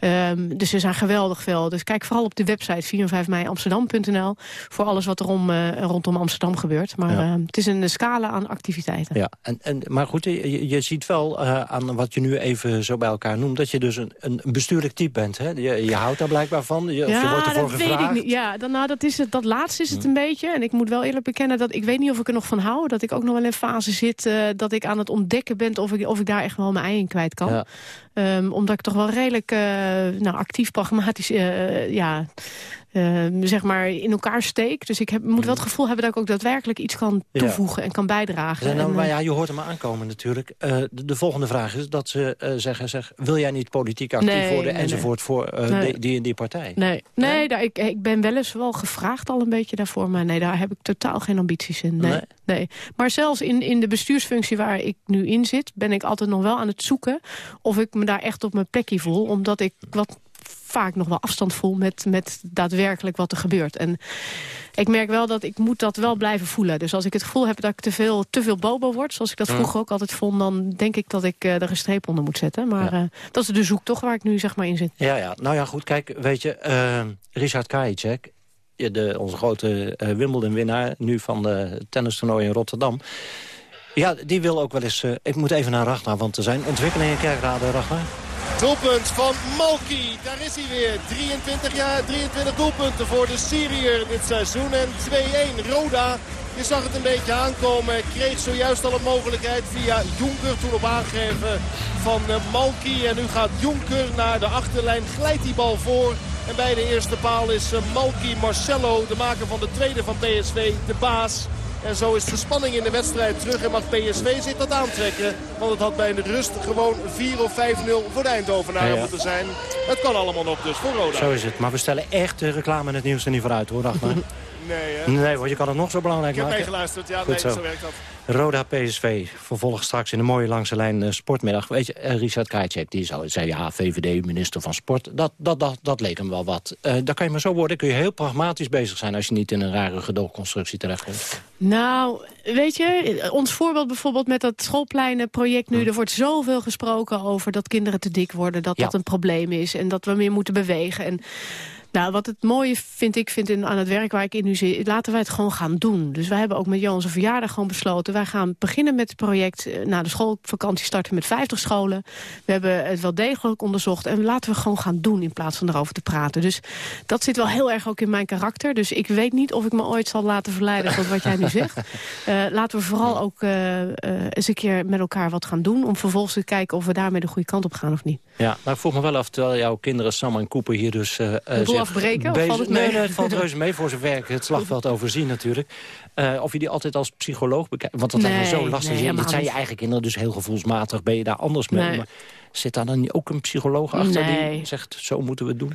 Um, dus er zijn geweldig veel. Dus kijk vooral op de website 4 en 5 mei Amsterdam.nl... voor alles wat er om, uh, rondom Amsterdam gebeurt. Maar ja. uh, het is een scala aan activiteiten. Ja, en, en, maar goed, je, je ziet wel uh, aan wat je nu even zo bij elkaar noemt... dat je dus een, een bestuurlijk type bent. Hè? Je, je houdt daar blijkbaar van, je, ja, of je wordt ervoor dat gevraagd. Weet ik niet. Ja, dan, nou, dat, is het, dat laatste is het Hm. een beetje. En ik moet wel eerlijk bekennen dat ik weet niet of ik er nog van hou. Dat ik ook nog wel in een fase zit uh, dat ik aan het ontdekken ben... of ik, of ik daar echt wel mijn ei in kwijt kan. Ja. Um, omdat ik toch wel redelijk uh, nou, actief, pragmatisch... Uh, ja, uh, zeg maar in elkaar steek. Dus ik heb, moet wel het gevoel hebben dat ik ook daadwerkelijk iets kan toevoegen ja. en kan bijdragen. Ja, nou, maar ja, je hoort hem aankomen natuurlijk. Uh, de, de, volgende vraag is dat ze uh, zeggen, zeg, wil jij niet politiek actief nee, worden nee, enzovoort voor nee. die, die en die partij? Nee, nee daar, ik, ik ben wel eens wel gevraagd al een beetje daarvoor, maar nee, daar heb ik totaal geen ambities in. Nee, nee. Maar zelfs in, in de bestuursfunctie waar ik nu in zit, ben ik altijd nog wel aan het zoeken of ik me daar echt op mijn plekje voel, omdat ik wat vaak nog wel afstand voel met, met daadwerkelijk wat er gebeurt. En ik merk wel dat ik moet dat wel blijven voelen. Dus als ik het gevoel heb dat ik te veel, te veel bobo word... zoals ik dat vroeger ook altijd vond... dan denk ik dat ik uh, er een streep onder moet zetten. Maar uh, dat is de zoektocht waar ik nu zeg maar in zit. Ja, ja. nou ja, goed. Kijk, weet je, uh, Richard Krajicek... De, onze grote Wimbledon-winnaar nu van de tennistoernooi in Rotterdam... Ja, die wil ook wel eens... ik moet even naar Ragnar, want er zijn ontwikkelingen in Kerkrade, Ragnar. Doelpunt van Malki. Daar is hij weer. 23 jaar, 23 doelpunten voor de Syriër dit seizoen. En 2-1 Roda. Je zag het een beetje aankomen. Kreeg zojuist al een mogelijkheid via Jonker. Toen op aangeven van Malki. En nu gaat Jonker naar de achterlijn. Glijdt die bal voor. En bij de eerste paal is Malki Marcelo, de maker van de tweede van PSV, de baas. En zo is de spanning in de wedstrijd terug. En mag PSV zich dat aantrekken. Want het had bij de rust gewoon 4 of 5-0 voor de Eindhovenaren ja, moeten zijn. Het kan allemaal nog dus voor Roda. Zo is het. Maar we stellen echt de reclame en het nieuws er niet vooruit hoor, Ragnar. nee, hè? Nee, want je kan het nog zo belangrijk maken. Ik heb meegeluisterd. Ja, nee, zo. zo werkt dat. Roda PSV vervolgt straks in een mooie langse lijn uh, sportmiddag. Weet je, uh, Richard Krajcek, die zou, zei ja, VVD, minister van Sport. Dat, dat, dat, dat leek hem wel wat. Uh, daar kan je maar zo worden. Kun je heel pragmatisch bezig zijn als je niet in een rare gedoogconstructie terechtkomt. Nou, weet je, ons voorbeeld bijvoorbeeld met dat schoolpleinenproject nu. Er wordt zoveel gesproken over dat kinderen te dik worden. Dat ja. dat een probleem is en dat we meer moeten bewegen. En nou, wat het mooie vind ik vind in, aan het werk waar ik in nu zit... laten wij het gewoon gaan doen. Dus wij hebben ook met Johan zijn verjaardag gewoon besloten... wij gaan beginnen met het project na de schoolvakantie starten met 50 scholen. We hebben het wel degelijk onderzocht. En laten we gewoon gaan doen in plaats van erover te praten. Dus dat zit wel heel erg ook in mijn karakter. Dus ik weet niet of ik me ooit zal laten verleiden tot wat jij nu zegt. Uh, laten we vooral ook uh, uh, eens een keer met elkaar wat gaan doen... om vervolgens te kijken of we daarmee de goede kant op gaan of niet. Ja, maar ik vroeg me wel af, terwijl jouw kinderen Sam en Cooper hier dus... afbreken? Of valt het mee? Nee, nee, het valt reuze mee voor zijn werk. Het slagveld overzien natuurlijk. Uh, of je die altijd als psycholoog bekijkt. Want dat nee, me zo lastig. Nee, dat zijn je eigen kinderen, dus heel gevoelsmatig ben je daar anders mee. Maar zit daar dan ook een psycholoog achter die zegt, zo moeten we het doen?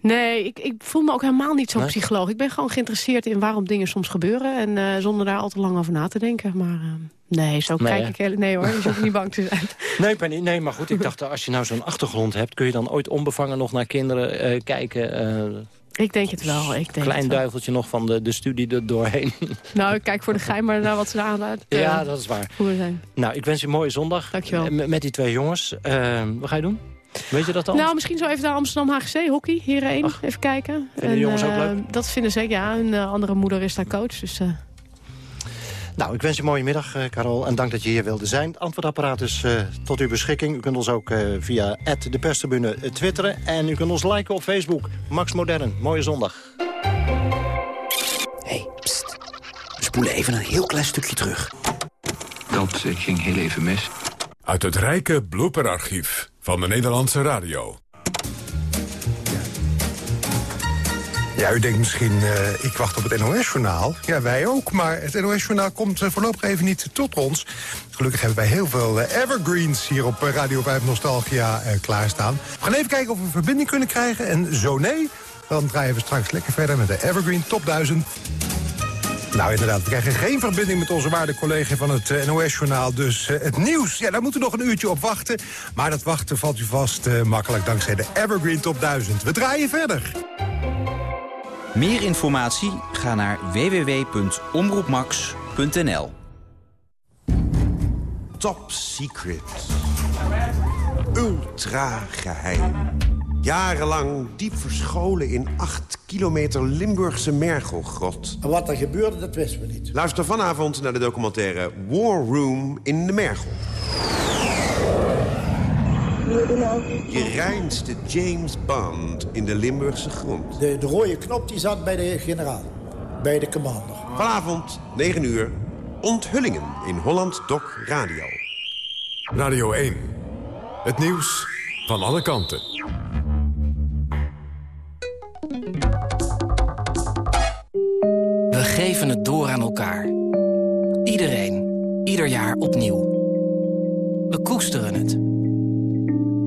Nee, ik, ik voel me ook helemaal niet zo'n nee? psycholoog. Ik ben gewoon geïnteresseerd in waarom dingen soms gebeuren. En uh, zonder daar al te lang over na te denken. Maar uh, nee, zo nee, kijk ik heel... Nee hoor, je hoeft niet bang te zijn. Nee, Penny, nee, maar goed, ik dacht, als je nou zo'n achtergrond hebt... kun je dan ooit onbevangen nog naar kinderen uh, kijken... Ik denk het wel. Ik denk Klein duiveltje nog van de, de studie er doorheen. Nou, ik kijk voor de geheim maar naar wat ze aan uh, Ja, dat is waar. Zijn. Nou, ik wens je een mooie zondag. Dankjewel. Met, met die twee jongens. Uh, wat ga je doen? Weet je dat al? Nou, misschien zo even naar Amsterdam HGC, hockey, hierheen. Ach, even kijken. Vinden en, de jongens ook leuk? Dat vinden ze, ja. Een uh, andere moeder is daar coach, dus... Nou, ik wens je een mooie middag, uh, Carol. En dank dat je hier wilde zijn. Het antwoordapparaat is uh, tot uw beschikking. U kunt ons ook uh, via de perstribune twitteren. En u kunt ons liken op Facebook. Max Modern, mooie zondag. hey, pst. We spoelen even een heel klein stukje terug. Dat ging heel even mis. Uit het rijke blooperarchief van de Nederlandse radio. Ja, u denkt misschien, uh, ik wacht op het NOS-journaal. Ja, wij ook, maar het NOS-journaal komt uh, voorlopig even niet tot ons. Gelukkig hebben wij heel veel uh, evergreens hier op Radio 5 Nostalgia klaarstaan. We gaan even kijken of we een verbinding kunnen krijgen. En zo nee, dan draaien we straks lekker verder met de Evergreen Top 1000. Nou, inderdaad, we krijgen geen verbinding met onze waarde collega van het NOS-journaal. Dus het nieuws, ja, daar moeten we nog een uurtje op wachten. Maar dat wachten valt u vast makkelijk dankzij de Evergreen Top 1000. We draaien verder. Meer informatie? Ga naar www.omroepmax.nl Top Secret. Ultra geheim. Jarenlang diep verscholen in 8 kilometer Limburgse mergelgrot. En wat er gebeurde, dat wisten we niet. Luister vanavond naar de documentaire War Room in de Mergel. Je reinste James Bond in de Limburgse grond. De, de rode knop die zat bij de generaal, bij de commander. Vanavond, 9 uur, onthullingen in Holland Doc Radio. Radio 1, het nieuws van alle kanten. We geven het door aan elkaar. Iedereen, ieder jaar opnieuw. We koesteren het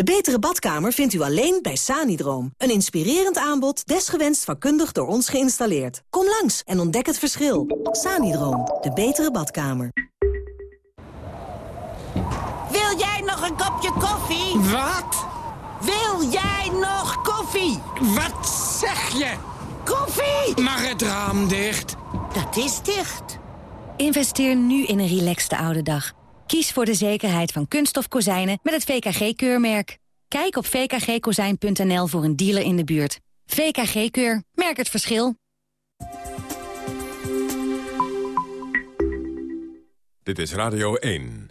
De betere badkamer vindt u alleen bij Sanidroom. Een inspirerend aanbod, desgewenst vakkundig door ons geïnstalleerd. Kom langs en ontdek het verschil. Sanidroom, de betere badkamer. Wil jij nog een kopje koffie? Wat? Wil jij nog koffie? Wat zeg je? Koffie! Mag het raam dicht? Dat is dicht. Investeer nu in een relaxte oude dag. Kies voor de zekerheid van kunststof kozijnen met het VKG-keurmerk. Kijk op vkgkozijn.nl voor een dealer in de buurt. VKG-keur. Merk het verschil. Dit is Radio 1.